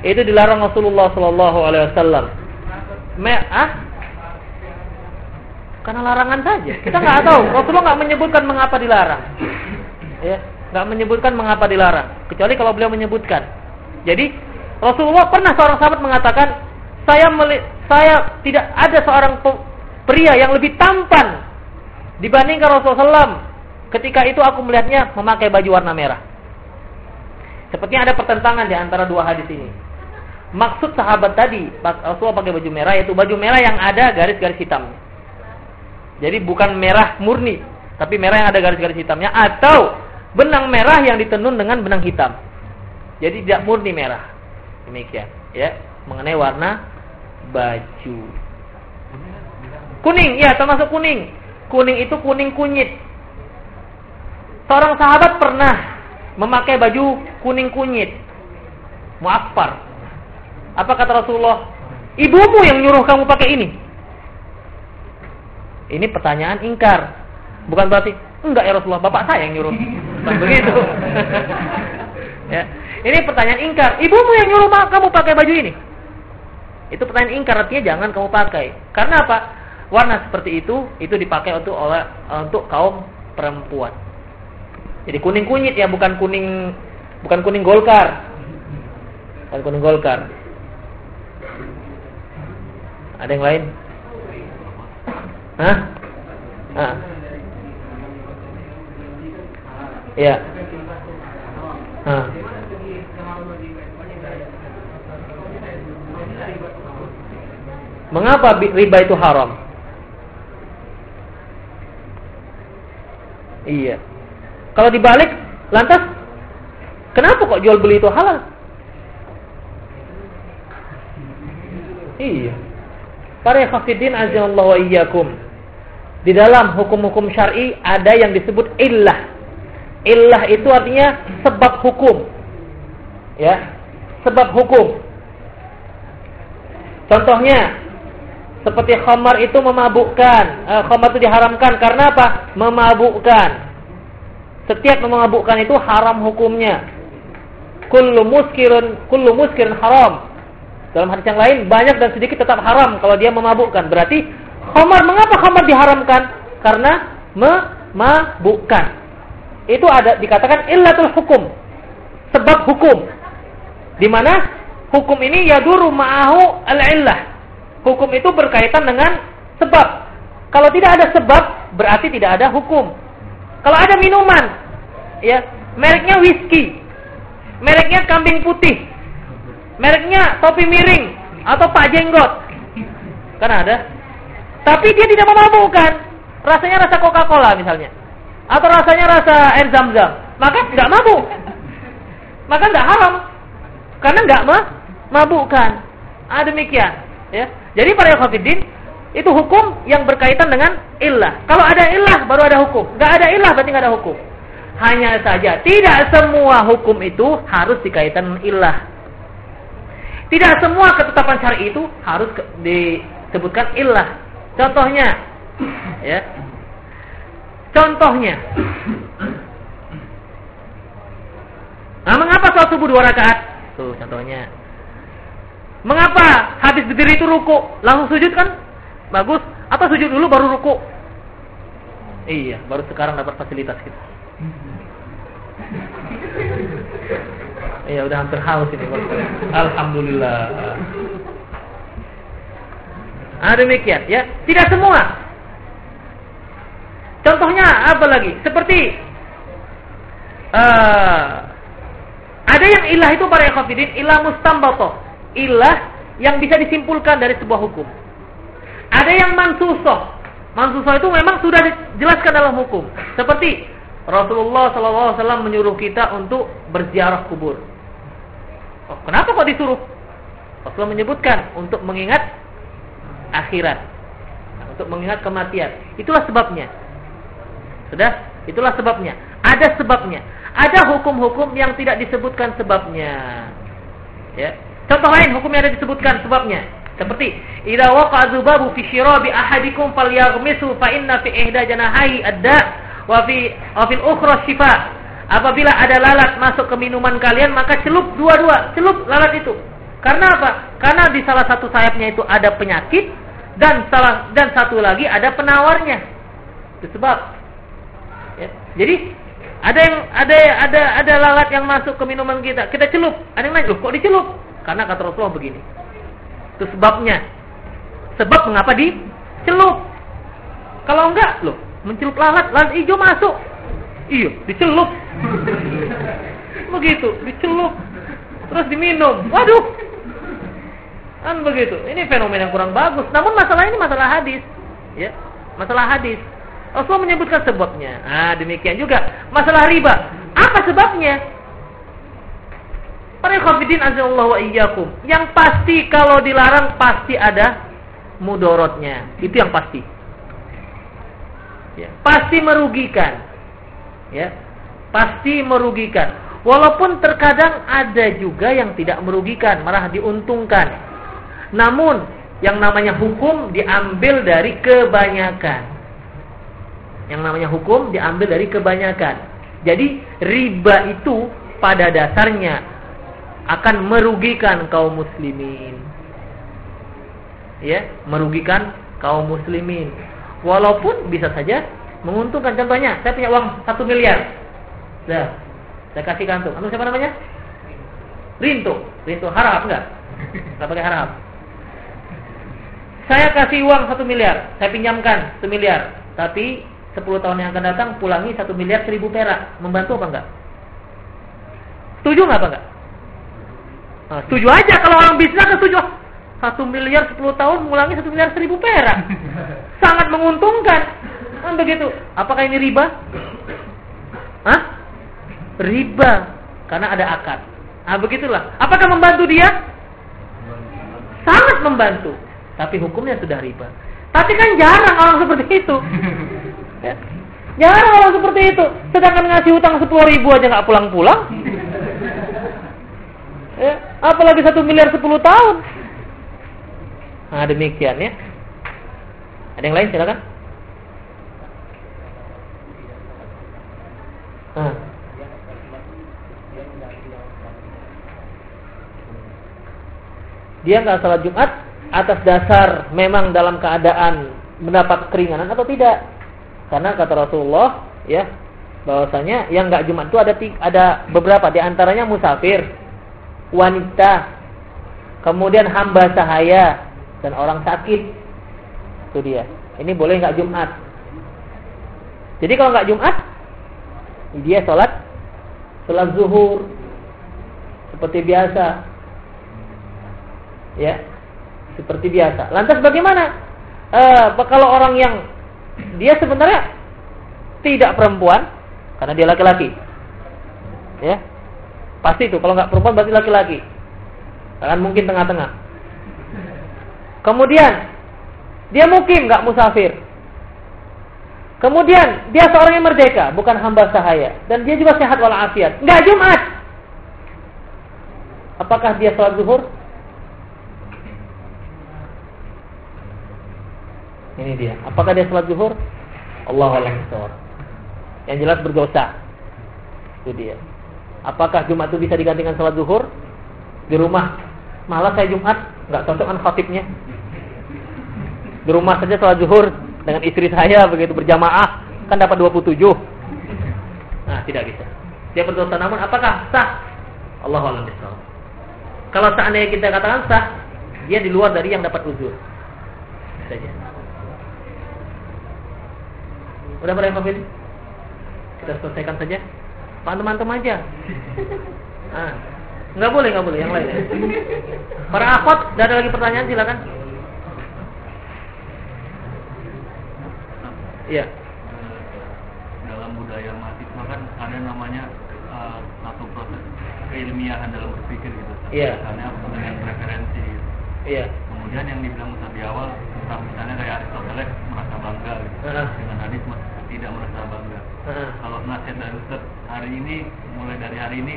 itu dilarang Rasulullah Shallallahu Alaihi Wasallam. Merah? Karena larangan saja. Kita nggak tahu. Rasulullah nggak menyebutkan mengapa dilarang. Ya, nggak menyebutkan mengapa dilarang. Kecuali kalau beliau menyebutkan. Jadi Rasulullah pernah seorang sahabat mengatakan, saya saya tidak ada seorang pria yang lebih tampan dibandingkan Rasulullah SAW. Ketika itu aku melihatnya memakai baju warna merah. Sepertinya ada pertentangan di antara dua hadis ini. Maksud sahabat tadi, Rasulullah pakai baju merah, yaitu baju merah yang ada garis-garis hitam. Jadi bukan merah murni, tapi merah yang ada garis-garis hitamnya, atau benang merah yang ditenun dengan benang hitam. Jadi tidak murni merah. Demikian, ya, mengenai warna baju. Kuning, ya termasuk kuning. Kuning itu kuning kunyit. Seorang sahabat pernah memakai baju kuning kunyit. Mu'affar. Apa kata Rasulullah? Ibumu yang nyuruh kamu pakai ini. Ini pertanyaan ingkar. Bukan berarti enggak ya Rasulullah, bapak saya yang nyuruh. Begitu. ya. Ini pertanyaan ingkar. Ibumu yang nyuruh kamu pakai baju ini. Itu pertanyaan ingkar artinya jangan kamu pakai. Karena apa? Warna seperti itu itu dipakai untuk oleh untuk kaum perempuan. Jadi kuning kunyit ya, bukan kuning bukan kuning Golkar. Bukan kuning Golkar. Ada yang lain? Hah? Ah. Ya. Hah. Mengapa riba itu haram? Iya. Kalau dibalik, lantas kenapa kok jual beli itu halal? Iya. Para khafidin azza wa iyyakum. Di dalam hukum-hukum syar'i ada yang disebut illah. Illah itu artinya sebab hukum. Ya, sebab hukum. Contohnya, seperti khamar itu memabukkan. Eh, khamar itu diharamkan karena apa? Memabukkan. Setiap memabukkan itu haram hukumnya. Kullu muskirun, kullu haram. Dalam hadis yang lain banyak dan sedikit tetap haram kalau dia memabukkan. Berarti khamar mengapa khamar diharamkan? Karena memabukkan. Itu ada dikatakan illatul hukum. Sebab hukum. Di mana hukum ini yaduru ma'ahu al-illah hukum itu berkaitan dengan sebab. Kalau tidak ada sebab, berarti tidak ada hukum. Kalau ada minuman, ya, mereknya whisky, mereknya kambing putih, mereknya topi miring atau pak jenggot, kan ada. Tapi dia tidak memabukkan, rasanya rasa Coca-Cola misalnya, atau rasanya rasa air zam-zam, maka tidak mabuk, maka tidak haram, karena nggak memabukkan. Ah demikian, ya. Jadi para khafidin, itu hukum yang berkaitan dengan illah. Kalau ada illah baru ada hukum. Gak ada illah berarti gak ada hukum. Hanya saja tidak semua hukum itu harus dikaitkan dengan illah. Tidak semua ketetapan syar'i itu harus disebutkan illah. Contohnya, ya. Contohnya. Nah, mengapa sholat subuh dua rakaat? Tuh contohnya. Mengapa habis berdiri itu ruku langsung sujud kan? Bagus. Atau sujud dulu baru ruku? Iya, baru sekarang dapat fasilitas kita. Iya, udah hampir haus ini. Alhamdulillah. Ah, demikian ya. Tidak semua. Contohnya apa lagi? Seperti uh, ada yang ilah itu para ikhwafidin ilah mustambato. Ilah yang bisa disimpulkan dari sebuah hukum. Ada yang mansusoh. Mansusoh itu memang sudah dijelaskan dalam hukum. Seperti Rasulullah SAW menyuruh kita untuk berziarah kubur. Oh, kenapa kok disuruh? Rasulullah menyebutkan untuk mengingat akhirat. Untuk mengingat kematian. Itulah sebabnya. Sudah? Itulah sebabnya. Ada sebabnya. Ada hukum-hukum yang tidak disebutkan sebabnya. Ya. Contoh lain hukum yang ada disebutkan sebabnya. Seperti idza waqa'a dzubabu fi syirabi ahadikum falyaghmisu fa inna fi ihda janahi adda wa fi wa fil ukhra shifa. Apabila ada lalat masuk ke minuman kalian maka celup dua-dua, celup lalat itu. Karena apa? Karena di salah satu sayapnya itu ada penyakit dan salah dan satu lagi ada penawarnya. Itu sebab. Jadi ada yang ada ada ada lalat yang masuk ke minuman kita, kita celup. Ada yang nanya, kok dicelup?" Karena kata Rasulullah begini. Itu sebabnya. Sebab mengapa dicelup? Kalau enggak, loh, mencelup lalat, lalat hijau masuk. Iya, dicelup. Begitu, dicelup. Terus diminum. Waduh. Kan begitu. Ini fenomena yang kurang bagus. Namun masalah ini masalah hadis. Ya, masalah hadis. Rasul menyebutkan sebabnya. Ah, demikian juga masalah riba. Apa sebabnya? Para khafidin azza wa iyyakum. Yang pasti kalau dilarang pasti ada mudorotnya. Itu yang pasti. Ya, pasti merugikan. Ya. Pasti merugikan. Walaupun terkadang ada juga yang tidak merugikan, malah diuntungkan. Namun yang namanya hukum diambil dari kebanyakan. Yang namanya hukum diambil dari kebanyakan. Jadi riba itu pada dasarnya akan merugikan kaum muslimin. Ya, merugikan kaum muslimin. Walaupun bisa saja menguntungkan. Contohnya, saya punya uang satu miliar. Nah, saya kasih kantung. Anu siapa namanya? Rinto. Rinto harap enggak? Enggak pakai harap. Saya kasih uang satu miliar, saya pinjamkan semiliar, tapi 10 tahun yang akan datang pulangi 1 miliar 1000 perak. Membantu apa enggak? Setuju enggak apa enggak? Nah, setuju aja kalau orang bisnis kan setuju. 1 miliar 10 tahun mengulangi 1 miliar 1000 perak. Sangat menguntungkan. Kan begitu. Apakah ini riba? Hah? Riba. Karena ada akad. Nah, begitulah. Apakah membantu dia? Sangat membantu. Tapi hukumnya sudah riba. Tapi kan jarang orang seperti itu. Ya. Jangan orang seperti itu. Sedangkan ngasih utang sepuluh ribu aja nggak pulang-pulang. Ya, apalagi satu miliar sepuluh tahun. Nah demikian ya. Ada yang lain silakan. Nah. Dia nggak salat Jumat atas dasar memang dalam keadaan mendapat keringanan atau tidak. Karena kata Rasulullah ya bahwasanya yang nggak Jumat itu ada ada beberapa di antaranya musafir, wanita, kemudian hamba sahaya dan orang sakit. Itu dia. Ini boleh nggak Jumat. Jadi kalau nggak Jumat, dia sholat sholat zuhur seperti biasa. Ya, seperti biasa. Lantas bagaimana? Eh, kalau orang yang dia sebenarnya tidak perempuan karena dia laki-laki. Ya. Pasti itu kalau nggak perempuan berarti laki-laki. Akan mungkin tengah-tengah. Kemudian Dia mukim, nggak musafir. Kemudian dia seorang yang merdeka, bukan hamba sahaya, dan dia juga sehat walafiat. Nggak Jumat. Apakah dia sholat zuhur? Ini dia. Apakah dia sholat zuhur? Allah alam Yang jelas berdosa. Itu dia. Apakah Jumat itu bisa digantikan sholat zuhur? Di rumah. Malah saya Jumat nggak cocok kan khatibnya. Di rumah saja sholat zuhur dengan istri saya begitu berjamaah kan dapat 27. Nah, tidak bisa. Dia berdosa namun apakah sah? Allah alam Kalau seandainya kita katakan sah, dia di luar dari yang dapat uzur. Saja. Udah pada yang Kita selesaikan saja. Pantum-pantum aja. Ah. Nggak boleh, nggak boleh. Yang lain. Ya. Para akhwat, ada lagi pertanyaan silakan. Iya. Dalam budaya mahasiswa kan ada namanya uh, satu proses keilmiahan dalam berpikir gitu. Iya. Misalnya dengan preferensi. Gitu. Iya. Kemudian yang dibilang Ustaz di awal misalnya kayak Aristoteles merasa bangga gitu. Uh -huh. dengan hadis tidak merasa bangga. Uh. Kalau nasihat dari Ustaz hari ini mulai dari hari ini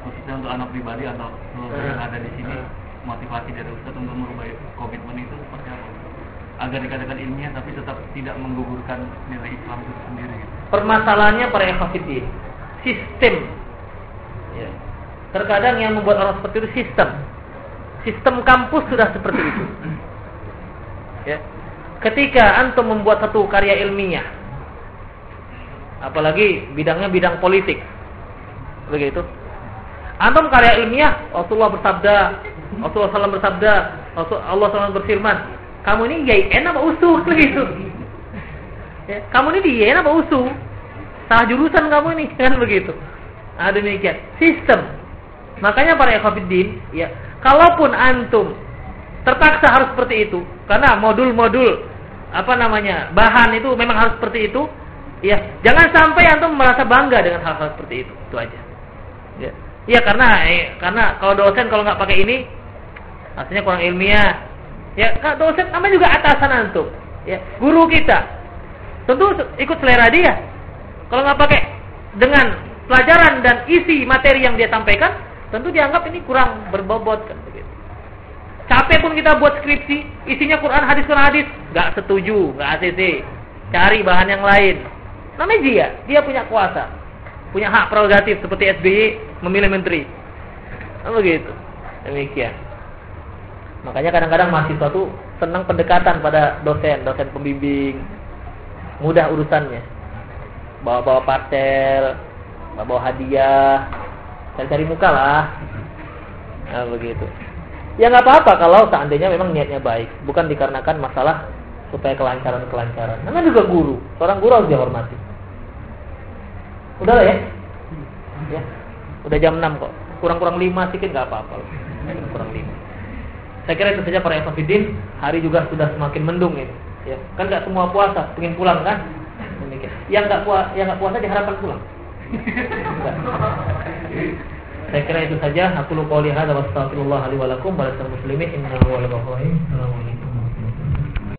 khususnya untuk anak pribadi atau seluruh uh yang ada di sini uh motivasi dari Ustaz untuk merubah komitmen itu seperti apa? Agar dikatakan ilmiah tapi tetap tidak menggugurkan nilai Islam itu sendiri. Permasalahannya para ekofiti sistem. Ya. Terkadang yang membuat orang seperti itu sistem. Sistem kampus sudah seperti itu. Ya. Ketika antum membuat satu karya ilmiah, apalagi bidangnya bidang politik. Begitu. Antum karya ilmiah Rasulullah bersabda Rasulullah SAW bersabda Allah SAW berfirman kamu ini YN apa usul begitu. Ya, kamu ini di YN apa usul salah jurusan kamu ini. Kan begitu. Nah, demikian. Sistem. Makanya para ekofidin ya kalaupun antum terpaksa harus seperti itu karena modul-modul apa namanya bahan itu memang harus seperti itu Ya, jangan sampai antum merasa bangga dengan hal-hal seperti itu. Itu aja. Ya, ya karena eh, karena kalau dosen kalau nggak pakai ini hasilnya kurang ilmiah. Ya, kalau dosen namanya juga atasan antum. Ya, guru kita. Tentu ikut selera dia. Kalau nggak pakai dengan pelajaran dan isi materi yang dia sampaikan, tentu dianggap ini kurang berbobot kan begitu. Capek pun kita buat skripsi, isinya Quran hadis Quran hadis, nggak setuju, nggak ACC. Cari bahan yang lain Namanya dia, dia punya kuasa, punya hak prerogatif seperti SBY memilih menteri. Nah, begitu. Demikian. Makanya kadang-kadang mahasiswa tuh senang pendekatan pada dosen, dosen pembimbing. Mudah urusannya. Bawa-bawa parcel, bawa hadiah, cari-cari muka lah. Nah, begitu. Ya nggak apa-apa kalau seandainya memang niatnya baik, bukan dikarenakan masalah supaya kelancaran-kelancaran. Namanya juga guru, seorang guru harus dihormati. Udah lah ya? Ya. Udah jam 6 kok. Kurang-kurang 5 sedikit nggak apa-apa. Kurang 5. Saya kira itu saja para ekofidin. Hari juga sudah semakin mendung ini. Ya. Kan nggak semua puasa, pengen pulang kan? Yang nggak puasa, yang nggak puasa diharapkan pulang. Saya kira itu saja. Aku lupa lihat. Wassalamualaikum warahmatullahi wabarakatuh. Assalamualaikum.